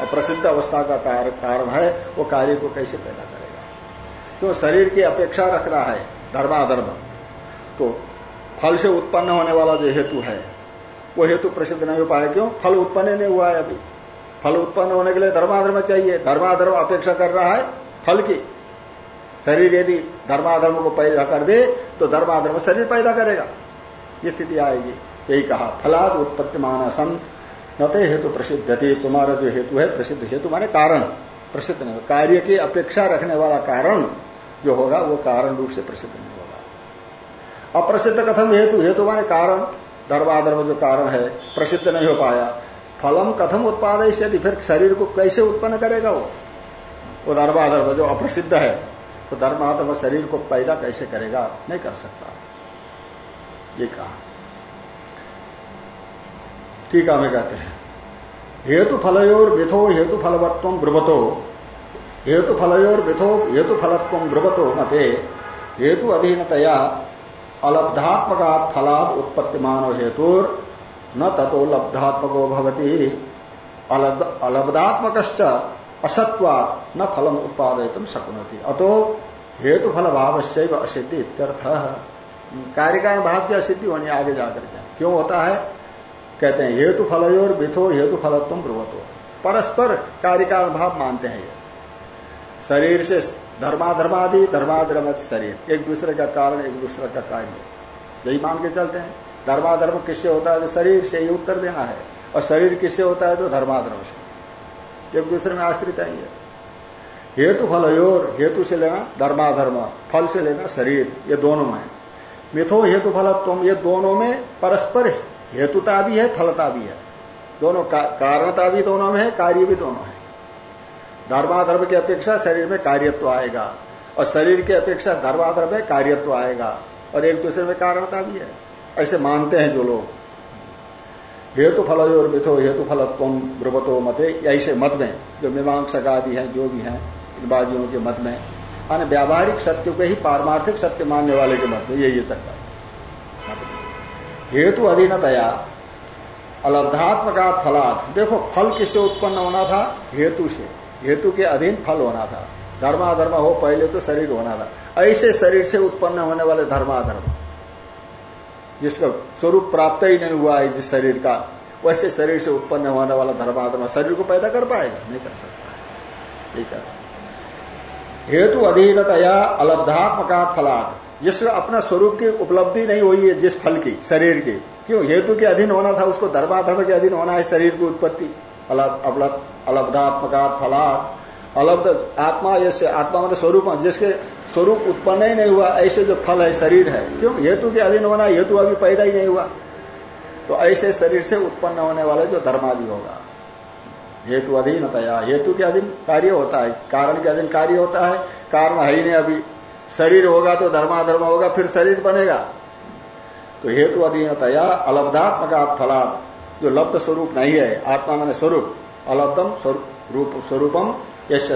और प्रसिद्ध अवस्था का कारण है, वो कार्य को कैसे पैदा करेगा? क्यों शरीर की अपेक्षा रख रहा है, धर्माधर्म। तो फल से उत्पन्न होने वाला जो हेतु है, वो हेतु प्रसिद्ध नहीं हो पाया क्यों? फल उत्पन्न नहीं हुआ है अभी। फल उत्पन्न होने के लिए धर्माधर्म चाहिए। धर्माधर्म अपेक्षा कर रहा है फल की। शरीर यदि धर्माधर्म को पैदा कर दे तो धर्माधर्म शरीर पैदा करेगा। ये स्थिति आएगी। यही कहा। फलाद उत्पत्ति मानसन न तो हेतु प्रसिद्ध थी तुम्हारा जो हेतु है, प्रसिद्ध हेतु माने कारण। प्रसिद्ध नहीं, कार्य की अपेक्षा रखने वाला कारण जो होगा, वो कारण रूप से प्रसिद्ध नहीं होगा। अप्रसिद्ध कथम हेतु हेतु माने कारण। धर्माधर्म जो कारण है, प्रसिद्ध नहीं हो पाया। फलम कथम उत्पाद यदि फिर शरीर को कैसे उत्पन्न करेगा वो? वो धर्माधर्म जो अप्रसिद्ध है, वो धर्माधर्म शरीर को पैदा कैसे करेगा? नहीं कर सकता। ये कहा। टीका में कहते हैं, हेतु फलयोर विथो, हेतु फलवत्व ब्रुवतो। हेतु फलयोर विथो, हेतु फलत्व ब्रुवतो मते। हेतु अधीनतया अलब्धात्मका फलाद उत्पत्तिमान हेतुर, न ततो लब्धात्मको भवती। अलब्धात्मक असत्वा न फलम उत्पादय शक्नोति। अतो हेतु फल भाव से असिद्धि इत्यर्थ कार्यकारण भाव की असिद्धि होनी आगे जाकर के। क्यों होता है? कहते हैं, हेतु फलयोर मिथो हेतु फलत्व ब्रुवतो। परस्पर कार्यकारण भाव मानते हैं ये। शरीर से धर्माधर्मादि धर्माधर्म शरीर। एक दूसरे का कारण, एक दूसरे का कार्य। यही मान के चलते हैं। धर्माधर्म किससे होता है तो शरीर से ही उत्तर देना है। और शरीर किससे होता है तो धर्माधर्म से। एक दूसरे में आश्रित है ये। हेतु फलयोर हेतु से लेना धर्माधर्म, फल से लेना शरीर। ये दोनों में मिथो हेतु फलत्व ये दोनों में परस्पर हेतुता भी है फलता भी है। दोनों का, कारणता भी दोनों में है कार्य भी दोनों है। धर्माधर्म की अपेक्षा शरीर में कार्यत्व आएगा और शरीर की अपेक्षा धर्माधर्म में कार्यत्व आएगा और एक दूसरे में कारणता भी है। ऐसे मानते हैं जो लोग। हेतु फल और मिथो हेतु फलत्व ब्रवतो मते ऐसे मत में जो मीमांसक आदि हैं जो भी हैं इन बादियों के मत में माने व्यावहारिक सत्य को ही पारमार्थिक सत्य मानने वाले के मत में यही सकता हेतु अधीनतया अलब्धात्मका फलाद देखो, फल किससे उत्पन्न होना था? हेतु से। हेतु के अधीन फल होना था। धर्माधर्म हो, पहले तो शरीर होना था। ऐसे शरीर से उत्पन्न होने वाले धर्माधर्म, जिसका स्वरूप प्राप्त ही नहीं हुआ है जिस शरीर का, वैसे शरीर से उत्पन्न होने वाला धर्माधर्म शरीर को पैदा कर पाएगा? नहीं कर सकता। ठीक है। हेतु अधीनतया अलब्धात्मका फलाद जिसका अपना स्वरूप की उपलब्धि नहीं हुई है, जिस फल की, शरीर की। क्यों? हेतु के अधीन होना था, उसको धर्माधर्म के अधीन होना है, शरीर की उत्पत्ति। अलब्धात्मका फलाद अलब्ध आत्मा ऐसे आत्मा मतलब स्वरूप जिसके स्वरूप उत्पन्न ही नहीं हुआ, ऐसे जो फल है, शरीर है। क्यों? हेतु के अधीन होना, हेतु अभी पैदा ही नहीं हुआ। तो ऐसे शरीर से उत्पन्न होने वाले जो धर्मादि होगा। हेतु अधीनतया हेतु के अधीन कार्य होता है, कारण के अधीन कार्य होता है। कारण है ही नहीं अभी। शरीर होगा तो धर्माधर्म होगा, फिर शरीर बनेगा। तो हेतु अधीनतया अलब्धात्मक फलात्, जो लब्ध स्वरूप नहीं है, आत्मा मैंने स्वरूप, अलब्धम रूप, स्वरूपम यश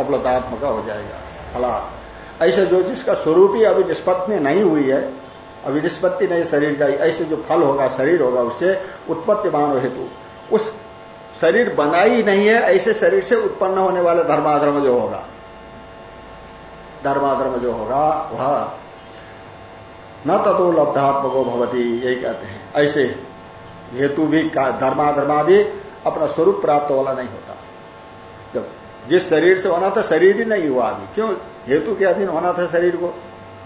अपलब्धात्मक हो जाएगा फला ऐसे जो जिसका स्वरूप ही अभी निष्पत्ति नहीं हुई है, अभी निष्पत्ति नहीं शरीर का, ऐसे जो फल होगा, शरीर होगा, उससे उत्पत्ति मान हेतु। उस शरीर बना ही नहीं है, ऐसे शरीर से उत्पन्न होने वाला धर्माधर्म जो होगा। धर्माधर्म जो होगा, वह न ततो लब्धात्मको भवती, यही कहते हैं। ऐसे हेतु भी धर्माधर्मादि अपना स्वरूप प्राप्त वाला नहीं होता। जब जिस शरीर से होना था, शरीर ही नहीं हुआ अभी क्यों? हेतु के अधीन होना था शरीर को।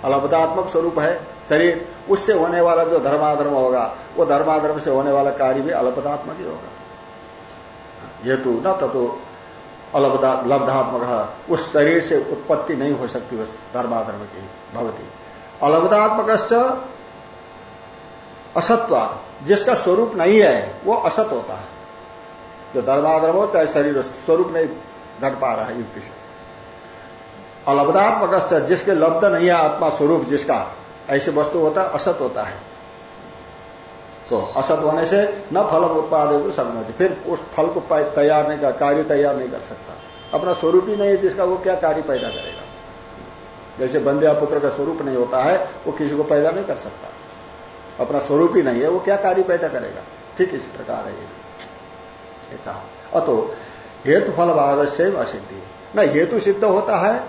अलबदात्मक स्वरूप है शरीर। उससे होने वाला जो धर्माधर्म होगा, वो धर्माधर्म से होने वाला कार्य भी अलबदात्मक ही होगा। हेतु न ततो लब्धात्मक। उस शरीर से उत्पत्ति नहीं हो सकती उस धर्माधर्म की भवती। अलब्धात्मक असत्व। जिसका स्वरूप नहीं है, वो असत होता है। जो धर्माधर्म होता है शरीर स्वरूप नहीं घट पा रहा है युक्ति से। अलब्धात्मक जिसके लब्ध नहीं है आत्मा स्वरूप जिसका, ऐसे वस्तु होता है, असत होता है। तो असत होने से न फल उत्पादन को समझ फिर उस फल को तैयार नहीं कर, कार्य तैयार नहीं कर सकता। अपना स्वरूप ही नहीं है जिसका वो क्या कार्य पैदा करेगा। जैसे बंदे पुत्र का स्वरूप नहीं होता है, वो किसी को पैदा नहीं कर सकता। अपना स्वरूप ही नहीं है, वो क्या कार्य पैदा करेगा। ठीक इस प्रकार है ये। कहा। अतो, हेतु फल भाव से असिद्धि। न हेतु सिद्ध होता है,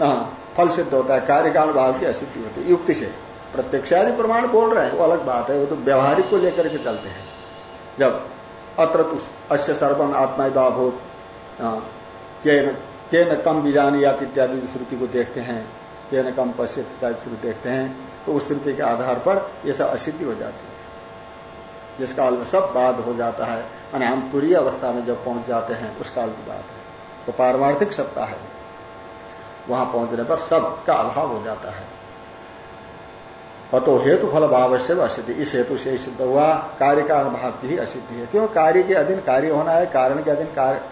न फल सिद्ध होता है। कार्यकाल भाव की असिद्धि होती है, युक्ति से। प्रत्यक्षादि प्रमाण बोल रहे हैं, वो अलग बात है, वो तो व्यवहारिक को लेकर के चलते हैं। जब अत्र अश्य सर्वम आत्मा भूत के न कम बीजानी या इत्यादि श्रुति को देखते हैं के न कम पश्चित इत्यादि श्रुति देखते हैं तो उस श्रुति के आधार पर ये सब असिद्धि हो जाती है। जिस काल में सब बाध हो जाता है, माना हम तुरी अवस्था में जब पहुँच जाते हैं, उस काल की बात है। वो तो पारमार्थिक सत्ता है। वहाँ पहुँचने पर सब का अभाव हो जाता है। अतो हेतु फल से असिद्धि। इस हेतु से ही सिद्ध हुआ कार्य का अनुभाव ही असिद्धि है। क्यों? कार्य के अधीन कार्य होना है, कारण के अधीन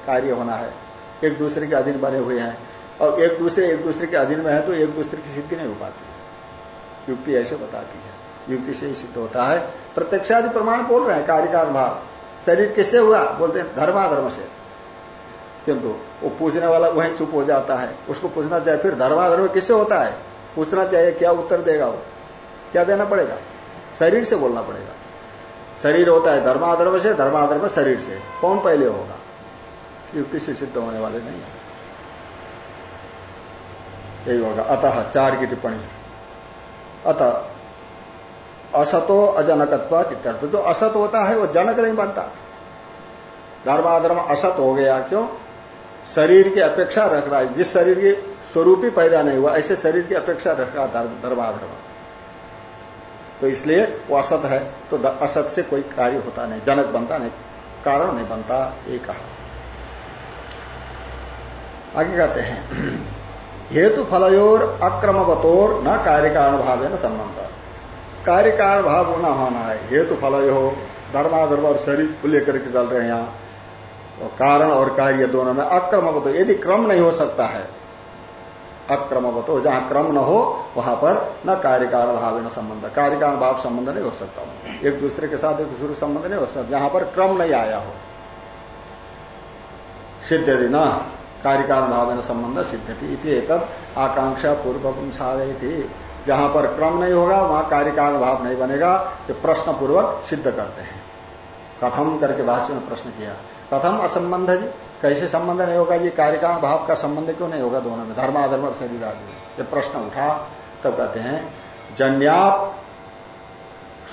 कार्य होना है। एक दूसरे के अधीन बने हुए हैं। और एक दूसरे एक दूसरे के अधीन में है तो एक दूसरे की सिद्धि नहीं हो पाती युक्ति ऐसे बताती है। युक्ति से ही सिद्ध होता है। प्रत्यक्षादि प्रमाण बोल रहे हैं कार्य का अनुभाव शरीर किससे हुआ? बोलते हैं, धर्माधर्म से। किंतु वो पूछने वाला वहीं चुप हो जाता है। उसको पूछना चाहिए, फिर धर्माधर्म किससे होता है? पूछना चाहिए, क्या उत्तर देगा वो? क्या देना पड़ेगा? शरीर से बोलना पड़ेगा। शरीर होता है धर्माधर्म से, धर्माधर्म शरीर से। कौन पहले होगा? युक्ति से सिद्ध होने वाले नहीं है। यही होगा। अतः चार की टिप्पणी। अतः असतो अजनकत्व इत्यर्थ। जो असत होता है, वो जनक नहीं बनता। धर्माधर्म असत हो गया क्यों? शरीर की अपेक्षा रख रहा है। जिस शरीर की स्वरूप ही पैदा नहीं हुआ, ऐसे शरीर की अपेक्षा रख रहा धर्माधर्म। तो इसलिए वो असत है तो असत से कोई कार्य होता नहीं, जनक बनता नहीं, कारण नहीं बनता ये कहा आगे कहते हैं, हेतु फलयोर अक्रमवतोर न कार्य कारण भाव है न संबंध। कार्य कारण भाव न होना है, हेतु फलयो धर्माधर्म और शरीर को लेकर के चल रहे हैं। यहाँ कारण और कार्य दोनों में अक्रमवत यदि क्रम नहीं हो सकता है अक्रमवत हो जहाँ क्रम न हो, वहाँ पर न कार्य कारण भाव न संबंध। कार्य कारण भाव संबंध नहीं हो सकता। एक दूसरे के साथ एक दूसरे का संबंध नहीं हो सकता। जहाँ पर क्रम नहीं आया हो। सिद्ध यदि न कार्य कारण भाव न संबंध सिद्ध थी तब आकांक्षा पूर्व साधे थी जहाँ पर क्रम नहीं होगा, वहाँ कार्य कारण भाव नहीं बनेगा। ये प्रश्न पूर्वक सिद्ध करते हैं। कथम करके भाष्य में प्रश्न किया। कथम असंबंध जी? कैसे संबंध नहीं होगा? ये कार्यकारण भाव का संबंध क्यों नहीं होगा दोनों में? धर्म धर्माधर्म और शरीर आदि ये प्रश्न उठा, तब कहते हैं, जन्यात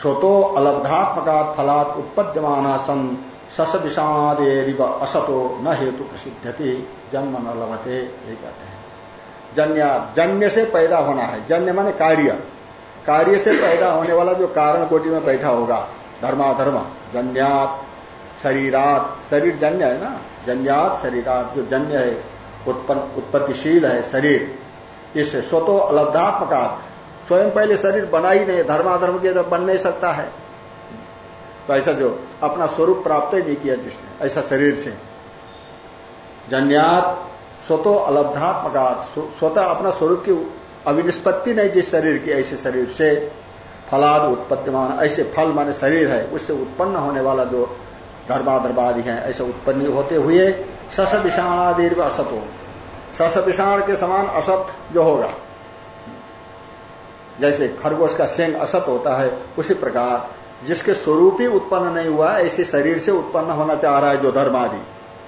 स्वतो अलब्धात्मका फलात उत्पद्यमान सन सस विषाणादेव असतो न हेतु प्रसिद्धति। जन्म न लभते ये कहते हैं। जन्या, जन्य से पैदा होना है। जन्य माने कार्य। कार्य से पैदा होने वाला जो कारण कोटि में बैठा होगा, धर्माधर्म, जन्यात, शरीरात, शरीर जन्य है ना? जन्यात शरीरात जो जन्य है उत्पन्न उत्पत्तिशील है शरीर, इस स्वतो अलब्धात्मका स्वयं पहले शरीर बना ही नहीं, धर्माधर्म के तो बन नहीं सकता है। तो ऐसा जो अपना स्वरूप प्राप्त ही नहीं किया जिसने, ऐसा शरीर से। जन्यात स्वतो अलब्धात्मका स्वतः अपना स्वरूप की अविनिष्पत्ति नहीं जिस शरीर की, ऐसे शरीर से फलाद उत्पत्तिमान, ऐसे फल माने शरीर है, उससे उत्पन्न होने वाला जो धर्माधर्मादि है, ऐसे उत्पन्न होते हुए सस विषाणादि असत हो। सस विषाण के समान असत जो होगा, जैसे खरगोश का सेंग असत होता है, उसी प्रकार जिसके स्वरूप ही उत्पन्न नहीं हुआ, ऐसे शरीर से उत्पन्न होना चाह रहा है जो धर्म आदि,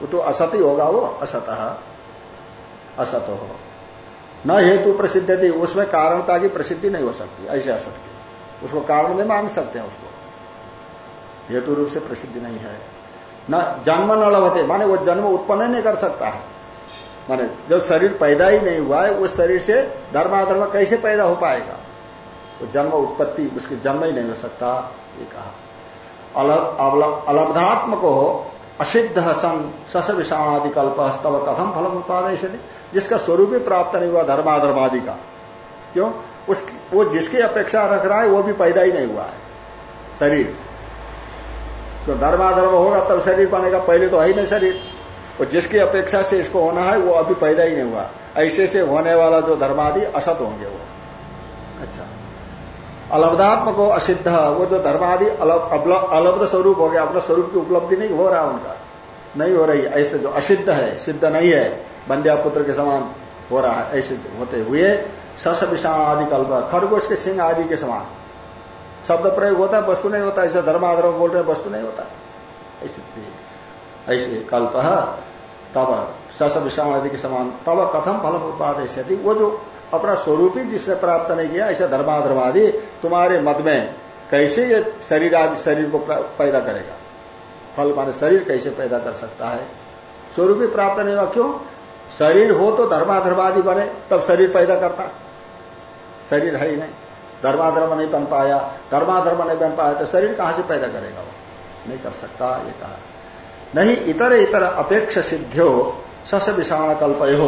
वो तो असत ही होगा, वो असत असत हो। न हेतु प्रसिद्ध थी उसमें कारणता की प्रसिद्धि नहीं हो सकती, ऐसे असत की। उसको कारण नहीं मांग सकते हैं उसको। हेतु रूप से प्रसिद्धि नहीं है। न जन्म न लभते माने वो जन्म उत्पन्न नहीं कर सकता है। माने जब शरीर पैदा ही नहीं हुआ है उस शरीर से धर्माधर्म कैसे पैदा हो पाएगा? वो जन्म उत्पत्ति, उसकी जन्म ही नहीं हो सकता, ये कहा। अलब्धात्मक हो, असिद्ध सन सस विषाणादि कल्प तब कथम फलम उत्पादन जिसका स्वरूप ही प्राप्त नहीं हुआ धर्माधर्मादि का। क्यों? उस वो जिसकी अपेक्षा रख रहा है, वो भी पैदा ही नहीं हुआ है। शरीर। तो धर्माधर्म होगा तब शरीर बनेगा पहले तो है ही नहीं शरीर। और जिसकी अपेक्षा से इसको होना है, वो अभी पैदा ही नहीं हुआ। ऐसे से होने वाला जो धर्मादि असत होंगे वो। अच्छा। अलब्धात्मक हो असिद्ध, वो जो धर्मादि अलब्ध स्वरूप हो गया, अपना स्वरूप की उपलब्धि नहीं हो रहा उनका। नहीं हो रही, ऐसे जो असिद्ध है, सिद्ध नहीं है, बंध्या पुत्र के समान हो रहा है, ऐसे होते हुए सस विषाण आदि कल्प, खरगोश के सिंह आदि के समान। शब्द प्रयोग होता है, वस्तु नहीं होता, ऐसा धर्माधर्म बोल रहे वस्तु नहीं होता। ऐसे ऐसे कल्प तब सस आदि के समान तब कथम फल उत्पाद ऐसे वो जो अपना स्वरूप ही जिसने प्राप्त नहीं किया, ऐसा धर्माधर्मादि तुम्हारे मत में कैसे ये शरीर आदि, शरीर को पैदा करेगा? फल माने शरीर कैसे पैदा कर सकता है? स्वरूप ही प्राप्त नहीं हुआ, क्यों? शरीर हो तो धर्माधर्मादि बने, तब शरीर पैदा करता। शरीर है ही नहीं। धर्माधर्म नहीं बन पाया धर्माधर्म नहीं बन पाया तो शरीर कहाँ से पैदा करेगा वो? नहीं कर सकता ये कहा। नहीं, इतर इतर अपेक्ष सिद्धियो सस विषाण कल्पयो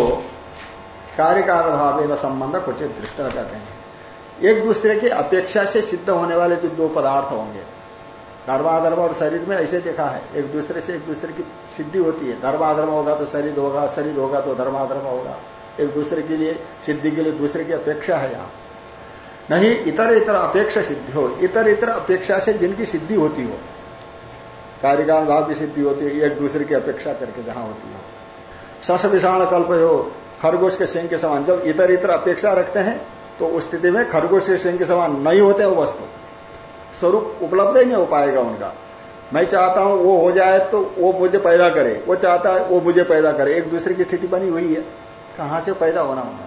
कार्य कारण भाव संबंध कुछ दृष्ट कहते हैं। एक दूसरे की अपेक्षा से सिद्ध होने वाले जो दो पदार्थ होंगे। धर्माधर्म और शरीर में ऐसे देखा है, एक दूसरे से एक दूसरे की सिद्धि होती है। धर्माधर्म होगा तो शरीर होगा शरीर होगा तो धर्माधर्म होगा। एक दूसरे के लिए सिद्धि के लिए दूसरे की अपेक्षा है यहाँ। नहीं इतर इतर अपेक्षा सिद्धि हो। इतर इतर अपेक्षा से जिनकी सिद्धि होती हो। कार्यकाल भाव की सिद्धि होती है, एक दूसरे की अपेक्षा करके जहाँ होती हो। सस विषाण कल्प हो, खरगोश के सिंह के समान। जब इतर इतर अपेक्षा रखते हैं तो उस स्थिति में खरगोश के सिंह के समान नहीं होते वो वस्तु। स्वरूप उपलब्ध ही नहीं हो पाएगा उनका। मैं चाहता हूँ वो हो जाए तो वो मुझे पैदा करे। वो चाहता है वो मुझे पैदा करे। एक दूसरे की स्थिति बनी हुई है। कहाँ से पैदा होना होना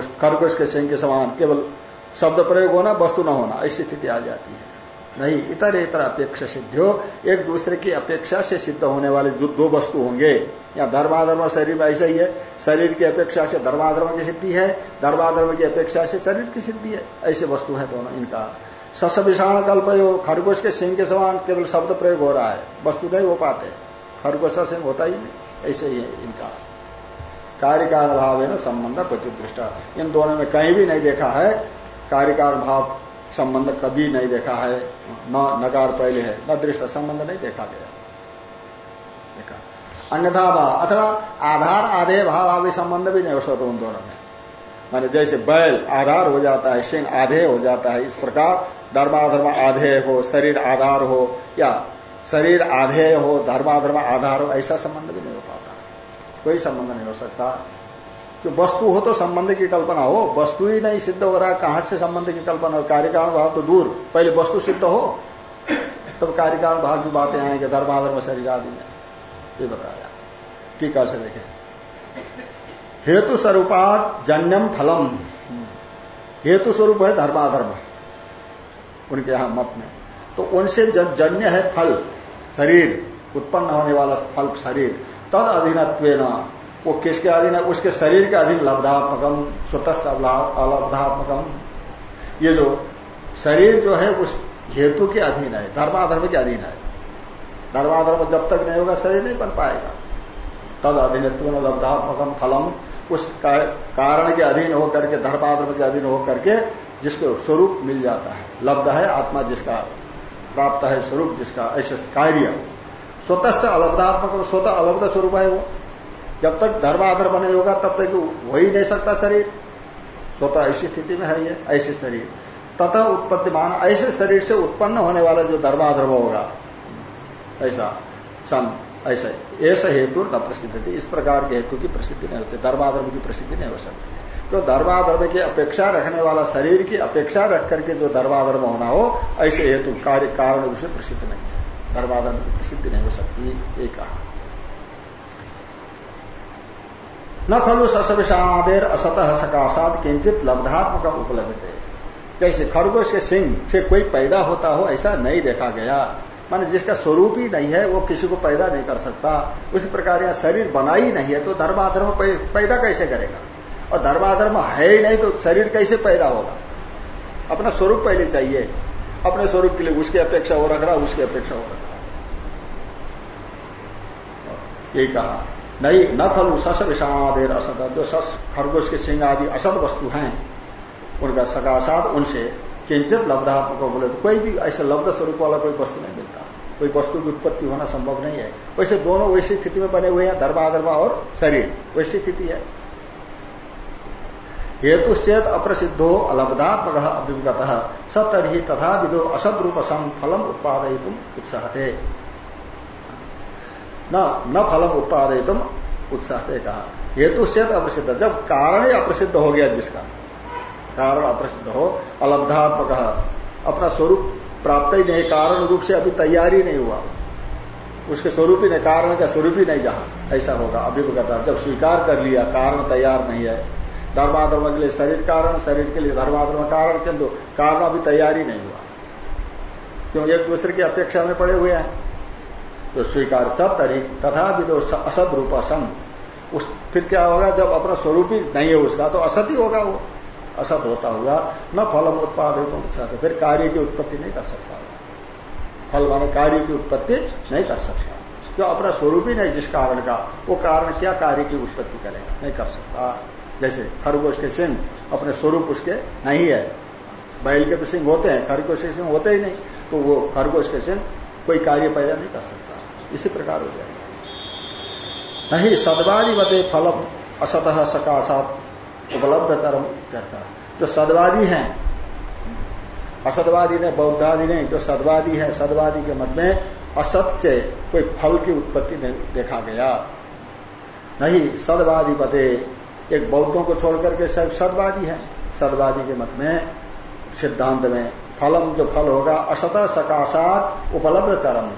खरगोश के सिंह के समान केवल शब्द प्रयोग होना, वस्तु न होना, ऐसी स्थिति आ जाती है। नहीं, इतर इतर अपेक्षा सिद्ध हो, एक दूसरे की अपेक्षा से सिद्ध होने वाले जो दो वस्तु होंगे, या धर्माधर्म शरीर में ऐसा ही है, शरीर की अपेक्षा से धर्माधर्म की सिद्धि है, धर्माधर्म की अपेक्षा से शरीर की सिद्धि है, ऐसे वस्तु है दोनों इनका। सस विषाण कल्प हो खरगोश के सिंह के समान केवल शब्द प्रयोग हो रहा है, वस्तु नहीं हो पाते खरगोश सिंह होता ही नहीं, ऐसे ही है इनका। कार्य कारण भाव है ना संबंध क्वचित दृष्टा इन दोनों में कहीं भी नहीं देखा है कार्य भाव संबंध कभी नहीं देखा है, न नकार पहले है, न दृष्ट संबंध नहीं देखा गया। देखा। अन्यथा भाव अथवा आधार, आधे भाव आदि संबंध भी नहीं हो सकता उन दोनों में। माने जैसे बैल आधार हो जाता है, सिंह आधे हो जाता है, इस प्रकार धर्माधर्म आधे हो, शरीर आधार हो, या शरीर आधे हो, धर्माधर्म आधार हो, ऐसा संबंध भी नहीं हो पाता। कोई संबंध नहीं हो सकता। कि वस्तु हो तो संबंध की कल्पना हो, वस्तु ही नहीं सिद्ध हो रहा, कहाँ से संबंध की कल्पना हो? कार्यकारण भाव तो दूर, पहले वस्तु सिद्ध हो, तब तो कार्यकारण भाव की बातें आएँगे, धर्माधर्म शरीर आदि में ये बताया। टीका से देखे। हेतु स्वरूपात जन्यम फलम। हेतु स्वरूप है धर्माधर्म, उनके यहाँ मत में। तो उनसे जन्य है फल, शरीर, उत्पन्न होने वाला फल, शरीर। तद अधीनत्व वो किसके अधीन है? उसके शरीर के अधीन लब्धात्मकम, स्वतः अलब्धात्मकम। ये जो शरीर जो है, उस हेतु के अधीन है, धर्माधर्म के अधीन है। धर्माधर्म जब तक नहीं होगा, शरीर नहीं बन पाएगा। तद अधीनत्व लब्धात्मकम, फलम। उस कारण के अधीन होकर के, धर्माधर्म के अधीन होकर के, जिसको स्वरूप मिल जाता है। लब्ध है आत्मा जिसका, प्राप्त है स्वरूप जिसका, ऐसे कार्य। स्वतः से अलब्धात्मक स्वतः अलब्ध स्वरूप है वो। जब तक धर्माधर्म बने होगा, तब तक हो ही नहीं सकता शरीर। स्वतः ऐसी स्थिति में है ये, ऐसे शरीर। तथा उत्पत्तिमान ऐसे शरीर से उत्पन्न होने वाला जो धर्माधर्म होगा। ऐसा, सम, ऐसा ऐसा हेतु न प्रसिद्ध थी इस प्रकार के हेतु की प्रसिद्धि नहीं होती। धर्माधर्म की प्रसिद्धि नहीं हो सकती। जो धर्माधर्म की अपेक्षा रखने वाला शरीर की अपेक्षा रख करके जो धर्माधर्म होना हो, ऐसे हेतु कार्य, कारण रूप से प्रसिद्ध नहीं है। धर्माधर्म की प्रसिद्धि नहीं हो सकती ये कहा। न खलु ससविषादेर असतः सकाशात किंचित लब्धात्मक उपलब्ध है जैसे खरगोश के सिंह से कोई पैदा होता हो, ऐसा नहीं देखा गया। माने जिसका स्वरूप ही नहीं है, वो किसी को पैदा नहीं कर सकता। उसी प्रकार यहाँ शरीर बना ही नहीं है तो धर्माधर्म पैदा कैसे करेगा? और धर्माधर्म है ही नहीं तो शरीर कैसे पैदा होगा? अपना स्वरूप पहले चाहिए। अपने स्वरूप के लिए उसकी अपेक्षा हो रख रहा, उसकी अपेक्षा हो रख रहा। ये कहा, नहीं, न खलु सस विषाणादेर असत। जो सस, खरगोश के सिंह आदि असत वस्तु हैं, उनका सकाशात उनसे किंचित लब्धात्मक बोले तो कोई भी ऐसा लब्ध स्वरूप वाला कोई वस्तु नहीं मिलता कोई वस्तु की उत्पत्ति होना संभव नहीं है। वैसे दोनों वैसी स्थिति में बने हुए हैं, धर्माधर्मा और शरीर। वैसी स्थिति है। हेतु चेत अप्रसिद्धो अलब्धात्मक अभिगत सतरी तथा विदो असद रूप सम फलम उत्पादय उत्साहते। न न फलम उत्पादय उत्साहते कहा हेतु चेत अप्रसिद्ध। जब कारण ही अप्रसिद्ध हो गया जिसका। कारण अप्रसिद्ध हो, अलब्धात्मक। अपना स्वरूप प्राप्त ही नहीं, कारण रूप से अभी तैयारी नहीं हुआ। उसके स्वरूप ही नहीं, कारण का स्वरूप ही नहीं जहाँ। ऐसा होगा अभिगता जब स्वीकार कर लिया, कारण तैयार नहीं है धर्माधर्म के लिए शरीर कारण, शरीर के लिए धर्माधर्म कारण, किंतु कारण अभी तैयारी नहीं हुआ। क्यों? एक दूसरे की अपेक्षा में पड़े हुए हैं। तो स्वीकार सब तरी तथा भी तो असद रूप असम उस फिर क्या होगा? जब अपना स्वरूप ही नहीं है उसका तो असत ही होगा वो। असत होता हुआ, न फलम उत्पादित। तो फिर कार्य की उत्पत्ति नहीं कर सकता। फल माने कार्य की उत्पत्ति नहीं कर सकता। क्यों? अपना स्वरूप ही नहीं जिस कारण का, वो कारण क्या कार्य की उत्पत्ति करेगा? नहीं कर सकता। जैसे खरगोश के सिंह अपने स्वरूप उसके नहीं है। बैल के तो सिंह होते हैं, खरगोश के सिंह होते ही नहीं। तो वो खरगोश के सिंह कोई कार्य पैदा नहीं कर सकता। इसी प्रकार हो जाएगा। नहीं सदवादी बते फलम असतः सकाशात उपलब्ध चरम करता। जो सदवादी हैं, असदवादी ने, बौद्धादि ने, जो सदवादी है, सदवादी के मत में असत से कोई फल की उत्पत्ति नहीं देखा गया। नहीं सदवादी पते एक बौद्धों को छोड़ करके सब सदवादी है। सदवादी के मत में, सिद्धांत में, फलम जो फल होगा, असत सकाशात उपलब्ध चरम।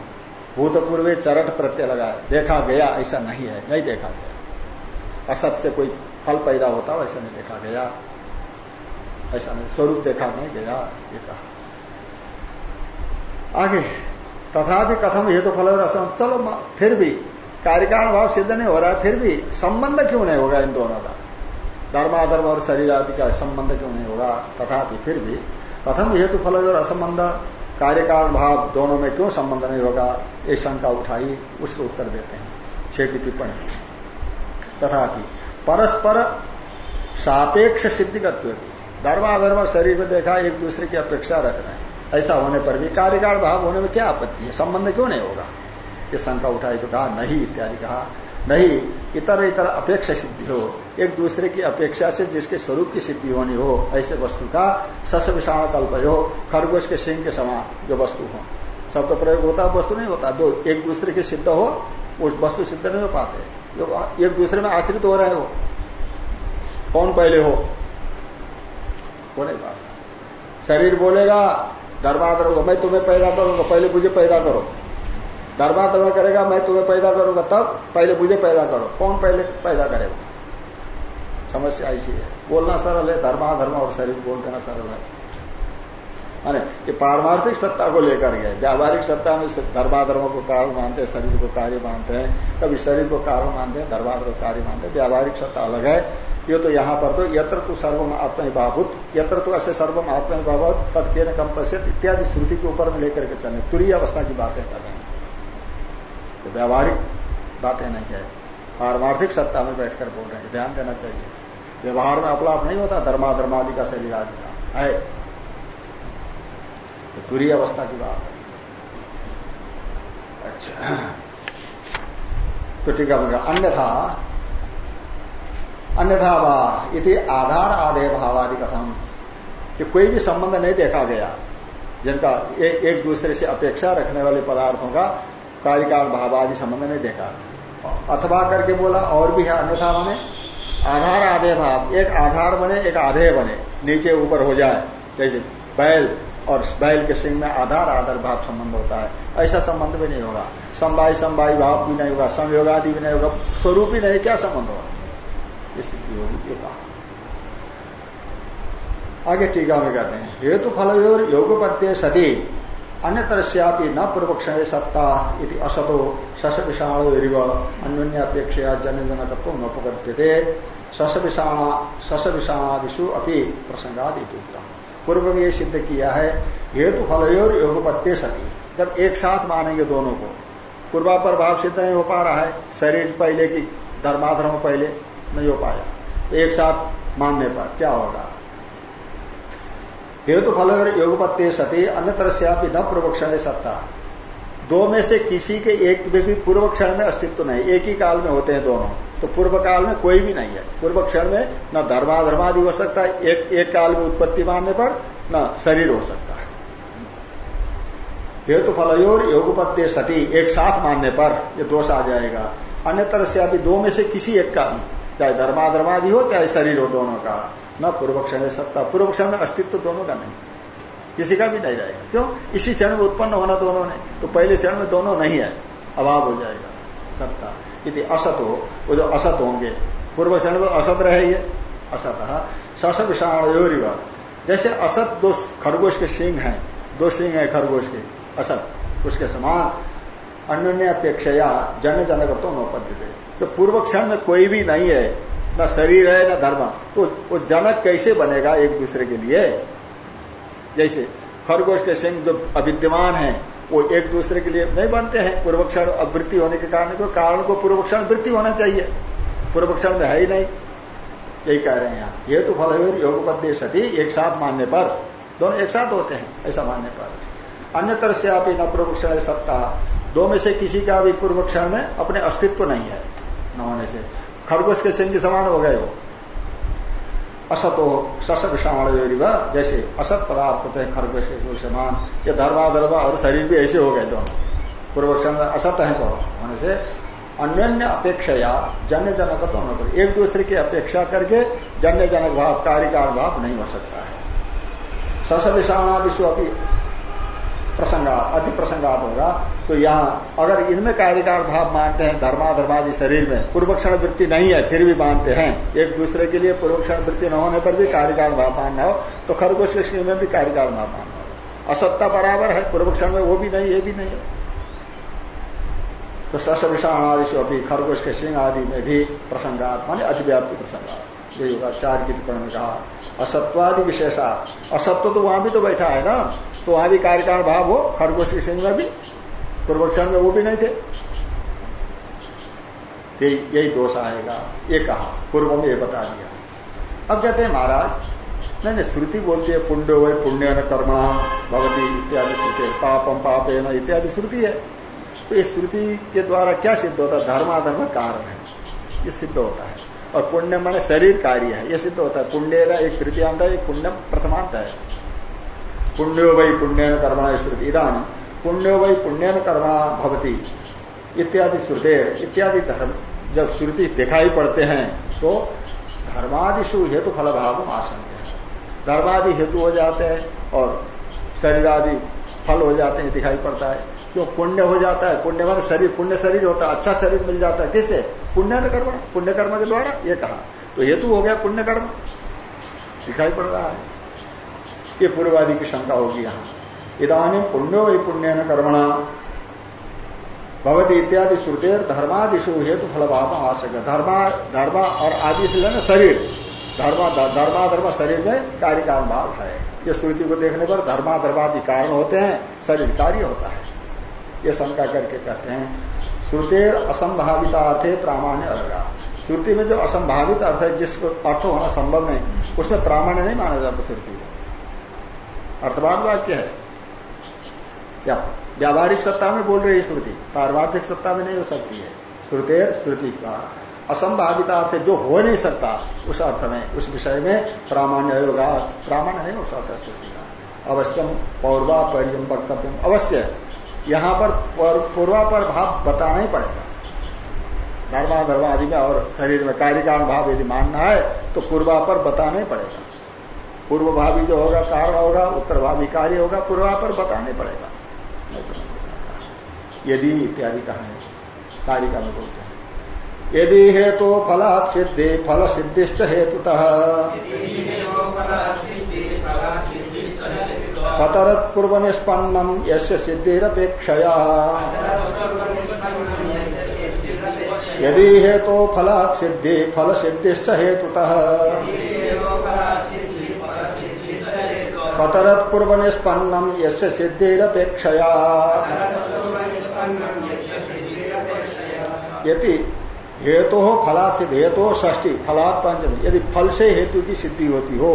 भूतपूर्व चरट प्रत्यय लगा देखा गया, ऐसा नहीं है। नहीं देखा गया। असत से कोई फल पैदा होता वैसा नहीं देखा गया। ऐसा नहीं। स्वरूप देखा नहीं गया, ये कहा। आगे, तथापि कथम हेतु तो फल रसम चलो फिर भी कार्यकारण भाव सिद्ध नहीं हो रहा, फिर भी संबंध क्यों नहीं होगा इन दोनों का? धर्माधर्म और शरीर आदि का संबंध क्यों नहीं होगा तथापि फिर भी प्रथम हेतु फल और असंबंध, कार्यकारण भाव दोनों में क्यों संबंध नहीं होगा? ये शंका उठाई, उसके उत्तर देते हैं। छह की टिप्पणी। तथापि परस्पर सापेक्ष सिद्धिगत्व धर्माधर्म और शरीर में देखा, एक दूसरे की अपेक्षा रख रहे हैं। ऐसा होने पर भी कार्यकाल भाव होने में क्या आपत्ति है? संबंध क्यों नहीं होगा? ये शंका उठाई तो कहा, नहीं, इत्यादि कहा। नहीं, इतर इतर अपेक्षा सिद्धि हो। एक दूसरे की अपेक्षा से जिसके स्वरूप की सिद्धि होनी हो, ऐसे वस्तु का सस विषाण कल्प हो, खरगोश के सिंह के समान जो वस्तु हो। शब्द प्रयोग होता वस्तु नहीं होता। दो, एक दूसरे के सिद्ध हो, उस वस्तु सिद्ध नहीं हो पाते। जो एक दूसरे में आश्रित हो रहे हो, कौन पहले हो? वो नहीं पाता। शरीर बोलेगा, धर्माधर्म, मैं तुम्हें पैदा करूँगा, पहले मुझे पैदा करो। धर्माधर्म करेगा, मैं तुम्हें पैदा करूँगा, तब पहले मुझे पैदा करो। कौन पहले पैदा करेगा? समस्या ऐसी है। बोलना सरल है धर्माधर्म और शरीर बोल देना सरल है। माने ये पारमार्थिक सत्ता को लेकर गए व्यावहारिक सत्ता में धर्माधर्म को कारण मानते हैं, शरीर को कार्य मानते हैं। कभी शरीर को कारण मानते हैं धर्माधर्म को कार्य मानते हैं। व्यावहारिक सत्ता अलग है। ये तो यहाँ पर तो यत्र तो सर्वम आत्मभाभूत यत्र तो ऐसे सर्वम आत्मभावत तत्के न कम पश्चित इत्यादि श्रुति के ऊपर लेकर के चलने। तुरी अवस्था की बातें कर रहे तो व्यावहारिक बातें नहीं है। पारमार्थिक सत्ता में बैठकर बोल रहे हैं ध्यान देना चाहिए। व्यवहार में अपलाप नहीं होता धर्मा धर्मादि का शरीर आदि का। है। तो तुरी अवस्था की बात है। अच्छा। तो ठीक है अन्यथा अन्यथा वा इति आधार आदे भावादि कथम। कि कोई भी संबंध नहीं देखा गया जिनका ए, एक दूसरे से अपेक्षा रखने वाले पदार्थों का कार्यकाल भाव आदि संबंध नहीं देखा। अथवा करके बोला, और भी है, अन्यथा बने आधार आधे भाव, एक आधार बने, एक आधे बने, नीचे ऊपर हो जाए। जैसे बैल और बैल के सिंह में आधार आधार भाव संबंध होता है। ऐसा संबंध भी नहीं होगा। समवाय समवाय भाव भी नहीं होगा, संयोगादि भी नहीं होगा, स्वरूप ही नहीं, क्या संबंध होगा? स्थिति होगी ये कहा। आगे टीका में कहते हैं, हेतु फल योग योगपत्य सती अन्य तरस्यापि न पूर्वक्षण सत्ता इति असतो शश विषाणु अन्योन्यापेक्षा जन जनकत्व न पकड़ते शश विषाणा शश विषाणादिशु अपनी प्रसंगाद पूर्व में ये सिद्ध किया है हेतु फलोर योगपत्य सती। जब एक साथ मानेंगे दोनों को। पूर्वापर भाव सिद्ध नहीं हो पा रहा है, शरीर पहले की धर्माधर्म पहले नहीं हो पाया। एक साथ मानने पर क्या होगा? हेतु फल योगपत्य सती अन्य तरह से आप न पूर्व क्षण सत्ता। दो में से किसी के एक में भी पूर्व क्षण में अस्तित्व नहीं, एक ही काल में होते हैं दोनों। तो पूर्व काल में कोई भी नहीं है। पूर्व क्षण में न धर्माधर्मादि हो सकता है, एक एक काल में उत्पत्ति मानने पर न शरीर हो सकता है। हेतु फलयोर योगपत्य सती एक साथ मानने पर यह दोष आ जाएगा। अन्य तरह से अभी दो में से किसी एक का भी चाहे धर्माधर्मादि हो, चाहे शरीर हो, दोनों का। न पूर्व क्षण सत्ता। पूर्व क्षण में अस्तित्व दोनों का नहीं। किसी का भी नहीं रहेगा। क्यों? इसी क्षण में उत्पन्न होना दोनों ने। तो पहले क्षण में दोनों नहीं है। अभाव हो जाएगा। सत्ता। यदि असत। हो वो जो असत होंगे। पूर्व क्षण में असत रहे ये असत। सस विषाण जैसे असत दो खरगोश के सिंह हैं। दो सिंह है खरगोश के। असत। उसके समान अन्य अपेक्षा जन्य जनक तो नौपद्य तो पूर्व क्षण में कोई भी नहीं है, न शरीर है, न धर्म। तो वो जनक कैसे बनेगा एक दूसरे के लिए? जैसे खरगोश के सिंह जो अविद्यमान है, वो एक दूसरे के लिए नहीं बनते हैं। पूर्वक्षण अवृत्ति होने के कारण को कारण को पूर्वक्षण वृत्ति होना चाहिए। पूर्वक्षण में है ही नहीं। यही कह रहे हैं यहाँ। ये तो फल योगपद्य सती एक साथ मानने पर। दोनों एक साथ होते हैं, ऐसा मानने पर। अन्य तरह से आप न पूर्वक्षण सत्ता। दो में से किसी का भी पूर्वक्षण में अपने अस्तित्व नहीं है। न होने से। खरगोश के सिंह के समान हो गए वो। असत हो सस विषाण जैसे असत पदार्थ होते हैं खरगोश के समान, ये धर्माधर्मा और शरीर भी ऐसे हो गए दोनों। पूर्व असत है दोनों, होने से अन्य अपेक्षा या जन्य जनक तो होना एक दूसरे की अपेक्षा करके जन्य जनक भाव कार्यकार भाव नहीं हो सकता है। सस विषाणादिशु अभी प्रसंगात अति प्रसंगात होगा तो यहाँ, अगर इनमें कार्यकार भाव मानते हैं धर्मा धर्माधर्मादि शरीर में, पूर्वक्षण वृत्ति नहीं है, फिर भी मानते हैं। एक दूसरे के लिए पूर्वक्षण वृत्ति न होने पर भी कार्यकाल भाव मानना हो तो खरगोश में भी कार्यकाल भाव मानना हो। असत्ता बराबर है, पूर्वक्षण में वो भी नहीं, ये भी नहीं है। तो सस विषाण आदि से अभी खरगोश के सिंह आदि में भी प्रसंगात माने अतिव्याप्ति प्रसंगात यही होगा चार की टिप्पणी में कहा, असत्वादि विशेषा, असत्व तो वहाँ भी तो बैठा है ना? तो वहाँ भी कार्यकाल भाव हो, खरगोश के सिंह में भी पूर्वक्षण में वो भी नहीं थे। यही यही दोष आएगा। ये कहा, पूर्व में ये बता दिया। अब कहते हैं, महाराज, नहीं नहीं, श्रुति बोलती है, पुण्य हो पुण्य न कर्मा भगवती इत्यादि श्रुति, पापम पाप न इत्यादि श्रुति है। तो इस श्रुति के द्वारा क्या सिद्ध होता है? धर्माधर्म कारण है। ये सिद्ध होता है। और पुण्य माने शरीर कार्य है। यह सिद्ध होता है। पुण्य एक तृतीयांत है, एक पुण्य प्रथमांत है। पुण्यो वही पुण्य कर्मणा श्रुति। इधान पुण्यो वही पुण्य कर्मणा भवती इत्यादि श्रुते, इत्यादि धर्म। जब श्रुति दिखाई पड़ते हैं तो धर्मादिशु हेतु फल भाव आशंक है। धर्मादि हेतु हो जाते हैं और शरीर आदि फल हो जाते हैं, दिखाई पड़ता है। क्यों पुण्य हो जाता है पुण्य मान शरीर, पुण्य शरीर होता है अच्छा शरीर मिल जाता है। किससे? पुण्य कर्म पुण्य कर्म के द्वारा ये कहा। तो हेतु हो गया पुण्य कर्म दिखाई पड़ रहा है। ये पूर्वादि की शंका होगी यहाँ। इधानी पुण्यो वही पुण्य न कर्मणा। भगवती इत्यादि श्रुतेर धर्मादिशु हेतु फल भाव आवश्यक। धर्मा, धर्म और आदि से ना शरीर। धर्मा धर्माधर्म शरीर में कार्य कारण भाव है। ये श्रुति को देखने पर धर्माधर्मादि कारण होते हैं, शरीर कार्य होता है। ये शंका करके कहते हैं, श्रुतेर असंभाविता अर्थे प्रामाण्य अलगा श्रुति में जो असंभावित अर्थ है, जिसको अर्थ होना संभव नहीं, उसमें प्रामाण्य नहीं माना जाता श्रुति को। अर्थवाद वाक्य है। या व्यावहारिक सत्ता में बोल रही है श्रुति पारमार्थिक सत्ता में नहीं हो सकती है। श्रुतेर श्रुति का असंभाविता अर्थ जो हो नहीं सकता उस अर्थ में, उस विषय में प्रामाण्य होगा। प्रामाण्य हो सकता श्रुति का। अवश्यम पौर्वा परियम वक्तव्य अवश्य, यहाँ पर पूर्वापर भाव बताना ही पड़ेगा। धर्मा धर्मादि में और शरीर में कार्यकारण भाव यदि मानना है तो पूर्वापर बताना ही पड़ेगा। पूर्व भावी जो होगा, कारण होगा उत्तर भावी कार्य होगा, पूर्वापर बताने पड़ेगा। यदि इत्यादि कहा है। कार्य में बोलते हैं। यदि हेतु फलात् सिद्धि, फल सिद्धिश्च हेतुतः। कतरत पूर्व निष्पन्नम यश सिद्धिरपेक्षया। यदि हेतु फलात् सिद्धि, फल सिद्धिश्च हेतुतः। कतरत पूर्व निष्पन्नम यश सिद्धिरपेक्षया। यदि हेतु हो फलात सिद्ध हेतु ष्टी फलात पंचमी यदि फल से हेतु की सिद्धि होती हो,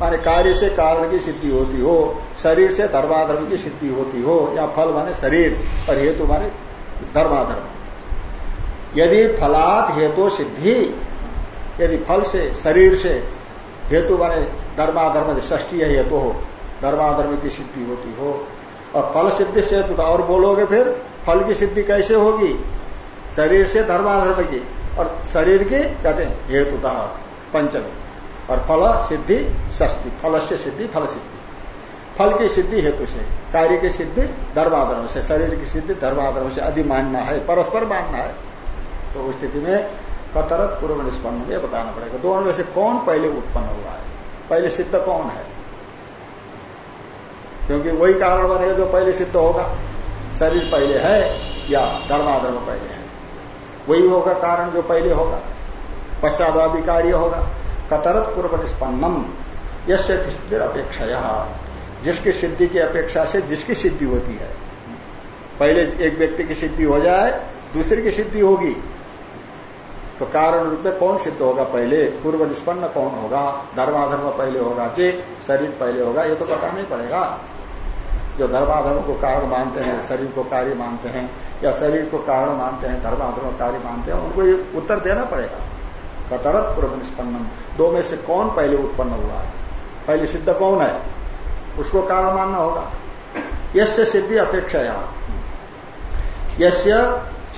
माने कार्य से कारण की सिद्धि होती हो शरीर से धर्माधर्म की सिद्धि होती हो, या फल माने शरीर, और हेतु माने धर्माधर्म। यदि फलात हेतु सिद्धि, यदि फल से शरीर से हेतु माने धर्माधर्म ष्टी है हेतु हो। धर्माधर्म की सिद्धि होती हो। और फल सिद्धि से हेतु और बोलोगे फिर, फल की सिद्धि कैसे होगी? शरीर से धर्माधर्म की। और शरीर की कहते हैं, हेतुतः, पंचमी। और फल सिद्धि षष्ठी। फल से सिद्धि, फल सिद्धि। फल की सिद्धि हेतु से, कार्य की सिद्धि धर्माधर्म से, शरीर की सिद्धि धर्माधर्म से अधि मानना है, परस्पर मानना है। तो उस स्थिति में कतरत पूर्व निष्पन्न ये बताना पड़ेगा। दोनों में से कौन पहले उत्पन्न हुआ है? पहले सिद्ध कौन है? क्योंकि वही कारण बनेगा जो पहले सिद्ध होगा। शरीर पहले है या धर्माधर्म पहले है। वही होगा कारण जो पहले होगा। पश्चात कार्य होगा। कतरत पूर्व निष्पन्नम। यश सिद्धि अपेक्षा जिसकी सिद्धि की अपेक्षा से जिसकी सिद्धि होती है। पहले एक व्यक्ति की सिद्धि हो जाए, दूसरे की सिद्धि होगी। तो कारण रूप में कौन सिद्ध होगा पहले? पूर्व निष्पन्न कौन होगा? धर्माधर्म पहले होगा कि शरीर पहले होगा? ये तो पता नहीं पड़ेगा। जो धर्माधर्म को कारण मानते हैं, शरीर को कार्य मानते हैं, या शरीर को कारण मानते हैं, धर्माधर्म कार्य मानते हैं, उनको ये उत्तर देना पड़ेगा। कतरत पूर्व निष्पन्नम। दो में से कौन पहले उत्पन्न हुआ? है पहले सिद्ध कौन है? उसको कारण मानना होगा। यश सिद्धि अपेक्षा यहाँ यश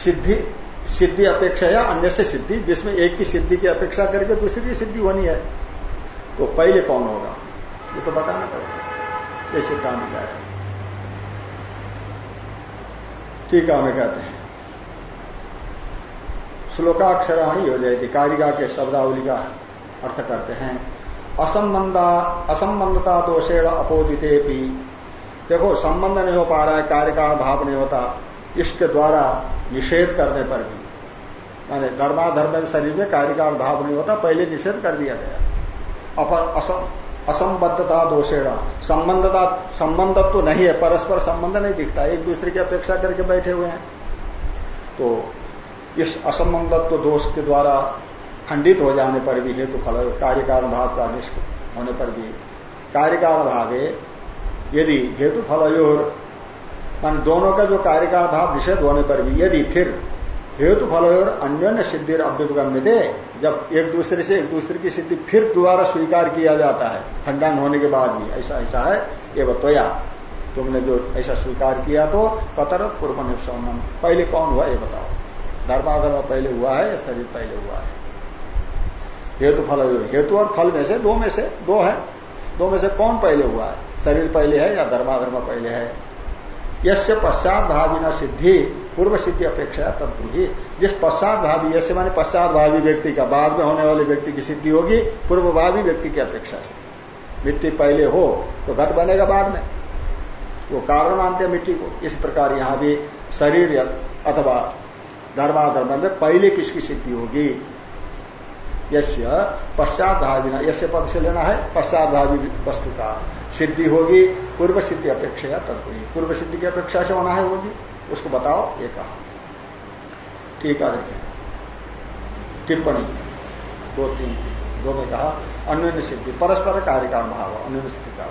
सिद्धि सिद्धि अपेक्षा या अन्य से सिद्धि, जिसमें एक की सिद्धि की अपेक्षा करके दूसरी की सिद्धि होनी है तो पहले कौन होगा? ये तो बताना पड़ेगा। ये सिद्धांत क्या है। टीका में कहते हैं। श्लोकाक्षराणी हो जाएगी, कारिका के शब्दावली का अर्थ करते हैं। असंबंधा, असंबंधता दोषेण अपोदित भी देखो, संबंध नहीं हो पा रहा है कार्यकाल भाव नहीं होता। इसके द्वारा निषेध करने पर भी। माने धर्माधर्म शरीर में कार्यकाल भाव नहीं होता, पहले निषेध कर दिया गया। असम असंबद्धता दोषेण। संबंधता संबंध तो नहीं है, परस्पर संबंध नहीं दिखता, एक दूसरे की अपेक्षा करके बैठे हुए हैं। तो इस असंबंधत्व दोष के द्वारा खंडित हो जाने पर भी हेतु फल कार्यकारण भाव का निष्ठ होने पर भी। कार्यकारण भागे यदि हेतु फल मान दोनों का जो कार्यकारण भाव निषेध होने पर भी, यदि फिर हेतु फल और अन्य सिद्धि अभ्युपगम्य दे जब एक दूसरे से एक दूसरे की सिद्धि फिर दोबारा स्वीकार किया जाता है, खंडन होने के बाद भी, ऐसा ऐसा है, ये बतोया तुमने जो ऐसा स्वीकार किया तो कतर पूर्व निपसौनम पहले कौन हुआ, ये बताओ। धर्माधर्म पहले हुआ है या शरीर पहले हुआ है? हेतु फल हेतु और फल में से दो में से दो है। दो में से कौन पहले हुआ है? शरीर पहले है या धर्माधर्म पहले है? यश पश्चात भावी न सिद्धि पूर्व सिद्धि अपेक्षा ही जिस पश्चात भावी यश माने पश्चात भावी व्यक्ति का बाद में होने वाले व्यक्ति की सिद्धि होगी पूर्व भावी व्यक्ति की अपेक्षा से। मिट्टी पहले हो तो घट बनेगा बाद में। वो कारण मानते हैं मिट्टी को। इस प्रकार यहाँ भी शरीर अथवा धर्माधर्म में पहले किसकी सिद्धि होगी? यश्य पश्चात भावी न यश्य पद से लेना है पश्चात भावी वस्तु का सिद्धि होगी पूर्व सिद्धि अपेक्षा या तत्व पूर्व सिद्धि की अपेक्षा से होना है वो जी उसको बताओ, ये कहा। ठीक है देखें टिप्पणी। दो तीन। दो में कहा अन्य सिद्धि, परस्पर कार्य का भाव अन्य सिद्धि का।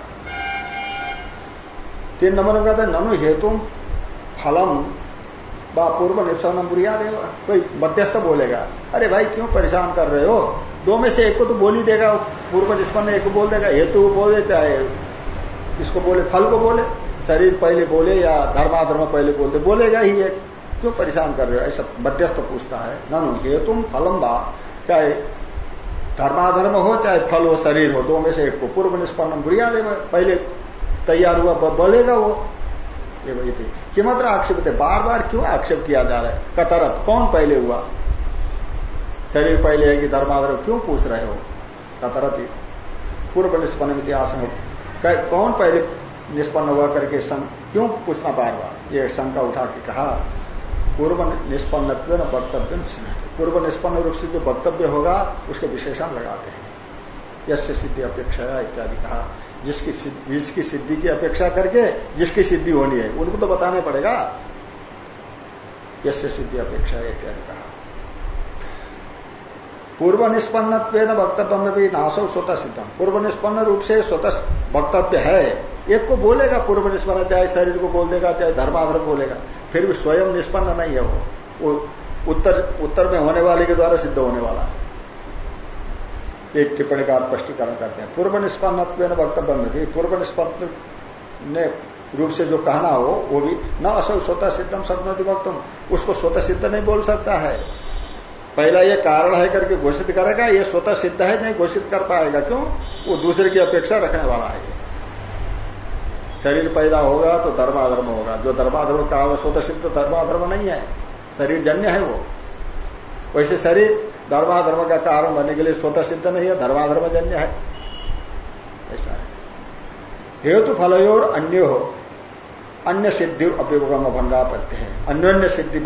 तीन नंबर में कहते ननु हेतु फलम बा पूर्व निष्पन्न बुरिया दे कोई मध्यस्थ बोलेगा, अरे भाई, क्यों परेशान कर रहे हो? दो में से एक को तो बोल ही देगा पूर्व निष्पन्न एक को बोल देगा, हेतु को बोले, चाहे इसको बोले, फल को बोले, शरीर पहले बोले या धर्माधर्म पहले बोलते, बोलेगा ही एक। क्यों परेशान कर रहे हो? ऐसा मध्यस्थ पूछता है, ननु हेतु फलम बा, चाहे धर्माधर्म हो, चाहे फल हो, शरीर हो, दो में से एक को पूर्व निष्पन्न बुरिया पहले तैयार हुआ बोलेगा वो। थी। किमत्र आक्षेप बार बार क्यों आक्षेप किया जा रहा है? कतरत। कौन पहले हुआ? शरीर पहले है कि धर्माधर्म क्यों पूछ रहे हो? कतरत पूर्व निष्पन्न इतिहास कौन पहले निष्पन्न हुआ करके क्यों पूछना बार बार ये शंका उठा के कहा, पूर्व निष्पन्न वक्तव्य पूर्व निष्पन्न रूप से जो वक्तव्य होगा, उसके विशेषण लगाते हैं। यश सिद्धि अपेक्षा इत्यादि कहा। जिसकी जिसकी सिद्धि की अपेक्षा करके जिसकी सिद्धि होनी है उनको तो बताना पड़ेगा। यश सिद्धि अपेक्षा इत्यादि कहा। पूर्व निष्पन्न वक्तव्य में भी नाशो स्वतः सिद्धम पूर्व निष्पन्न रूप से स्वतः वक्तव्य है। एक को बोलेगा पूर्व निष्पन्न चाहे शरीर को बोल देगा चाहे धर्माधर्म बोलेगा फिर भी स्वयं निष्पन्न नहीं है वो, वो उत्तर उत्तर में होने वाले के द्वारा सिद्ध होने वाला है। एक टिप्पणी का स्पष्टीकरण करते हैं। पूर्व निष्पन्न वक्तव्य में भी पूर्व निष्पन्न ने रूप से जो कहना हो, वो भी, न असौ स्वतः सिद्धम सपनति वक्तम। उसको स्वतः सिद्ध नहीं बोल सकता है। पहला ये कारण है करके घोषित करेगा, ये स्वतः सिद्ध है, नहीं घोषित कर पाएगा क्यों? वो दूसरे की अपेक्षा रखने वाला है। शरीर पैदा होगा तो धर्माधर्म होगा। जो धर्माधर्म कहा स्वतः सिद्ध धर्माधर्म नहीं है। शरीर जन्य है वो। वैसे शरीर धर्माधर्म का कारण बनने के लिए स्वतः सिद्ध नहीं है धर्माधर्म जन्य है। ऐसा है। हेतु फलोर अन्य हो। अन्य सिद्धि अभिगम भंगापत्य है। अन्योन्य सिद्धि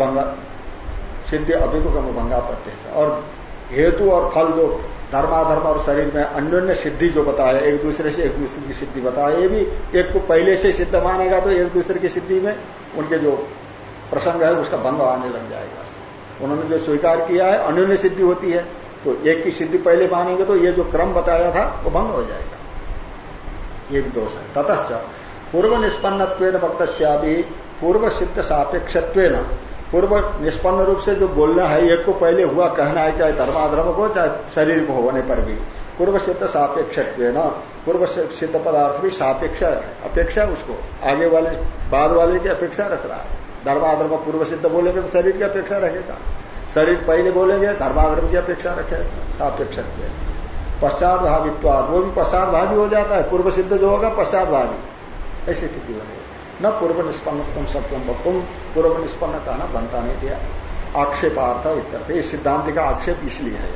सिद्धि अभिगम भंगापत्य है। और हेतु और फल जो धर्माधर्म और शरीर में अन्योन्य सिद्धि जो बताया, एक दूसरे से एक दूसरे की सिद्धि बताया, ये भी एक को पहले से सिद्ध मानेगा तो एक दूसरे की सिद्धि में उनके जो प्रसंग है उसका भंग आने लग जाएगा। उन्होंने जो स्वीकार किया है, अन्योन्य सिद्धि होती है तो एक की सिद्धि पहले मानेंगे तो ये जो क्रम बताया था, वो भंग हो जाएगा। ये भी दोष है। ततश्च पूर्व निष्पन्न वक्त पूर्व सिद्ध सापेक्ष पूर्व निष्पन्न रूप से जो बोलना है, एक को पहले हुआ कहना है, चाहे धर्माधर्म को चाहे शरीर को होने पर भी। पूर्व सिद्ध सापेक्ष पूर्व सिद्ध पदार्थ भी सापेक्ष अपेक्षा उसको। आगे वाले, बाद वाले की अपेक्षा रख रहा है। धर्माधर्म पूर्व सिद्ध बोलेंगे तो शरीर की अपेक्षा रखेगा शरीर पहले बोलेंगे, धर्माधर्म की अपेक्षा रखेगा सापेक्ष पश्चात भावित्वाद वो भी पश्चात भावी हो जाता है। पूर्व सिद्ध जो होगा पश्चात भावी ऐसी स्थिति बनेगी न पूर्व निष्पन्न तुम सत्यम तुम पूर्व निष्पन्न कहना बनता नहीं दिया आक्षेपार्थ इत्यर्थ। इस सिद्धांत का आक्षेप इसलिए है।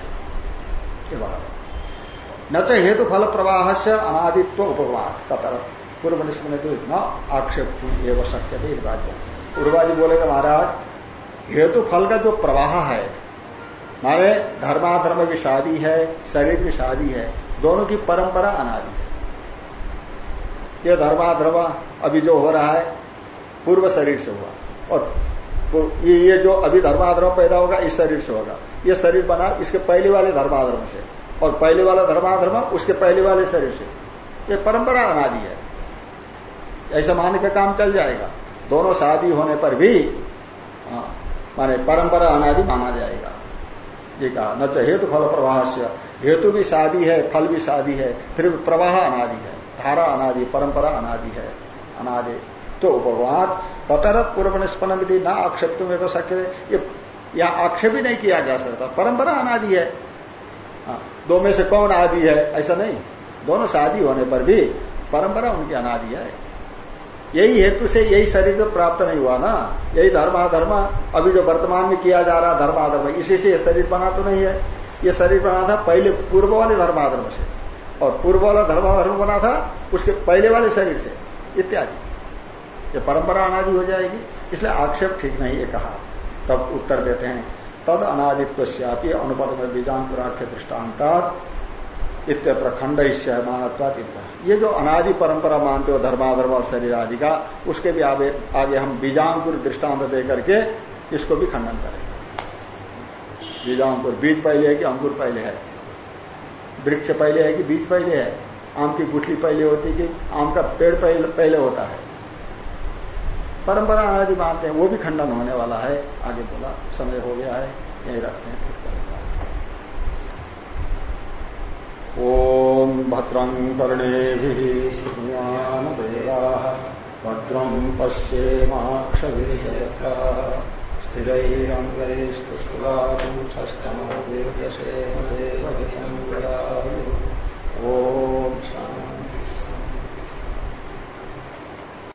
न चाहे हेतु फल प्रवाह से अनादित्व उपवाद कतर पूर्व निष्पन्न तो इतना आक्षेप एवं शक्य थे राज्य पूर्वादि बोलेगा, महाराज हेतु फल का जो प्रवाह है, माने धर्माधर्म की शादी है, शरीर की शादी है, दोनों की परंपरा अनादि है। ये धर्माधर्म अभी जो हो रहा है, पूर्व शरीर से हुआ। और ये जो अभी धर्माधर्म पैदा होगा, इस शरीर से होगा। ये शरीर बना इसके पहले वाले धर्माधर्म से, और पहले वाला धर्माधर्म उसके पहले वाले शरीर से। ये परंपरा अनादि है। ऐसा मानने का काम चल जाएगा। दोनों शादी होने पर भी हाँ, माने परंपरा अनादि माना जाएगा। ये कहा न चाहे हेतु फल प्रवाह से हेतु भी शादी है फल भी शादी है फिर प्रवाह अनादि है धारा अनादि परंपरा अनादि है अनादि। तो भगवान कतर पूर्व निष्पन्न विधि न आक्षेप तुम्हें शक्य ये यहाँ आक्षेप ही नहीं किया जा सकता। परंपरा अनादि है। हाँ, दो में से कौन आदि है? ऐसा नहीं। दोनों शादी होने पर भी परंपरा उनकी अनादि है। यही हेतु से यही शरीर जो प्राप्त नहीं हुआ ना। यही धर्माधर्म अभी जो वर्तमान में किया जा रहा धर्माधर्म इसी से यह शरीर बना तो नहीं है। ये शरीर बना था पहले पूर्व वाले धर्माधर्म से। और पूर्व वाला धर्माधर्म बना था उसके पहले वाले शरीर से, इत्यादि। ये परंपरा अनादि हो जाएगी। इसलिए आक्षेप ठीक नहीं है कहा। तब उत्तर देते हैं, तद अनादित्व से अनुपद में बीजांकुराख्य दृष्टान्ता इत्यत्र खंड मानत्वात ये जो अनादि परंपरा मानते हो धर्माधर्म और शरीर आदि का उसके भी आगे आगे हम बीजांकुर दृष्टांत दे करके इसको भी खंडन करेंगे। बीजांकुर बीज पहले है कि अंकुर पहले है? वृक्ष पहले है कि बीज पहले है? आम की गुठली पहले होती कि आम का पेड़ पहले, पहले होता है? परंपरा अनादि मानते हैं वो भी खंडन होने वाला है। आगे बोला समय हो गया है यही रखते हैं। ओम भद्रं कर्णे श्रृणुयाम देवा भद्रं पश्येमाक्षवीर्यथा स्थिरैरङ्गैस्तुष्टुलाभूषस्तमोदीर्घसेम देवहितं ॐ शान्ति।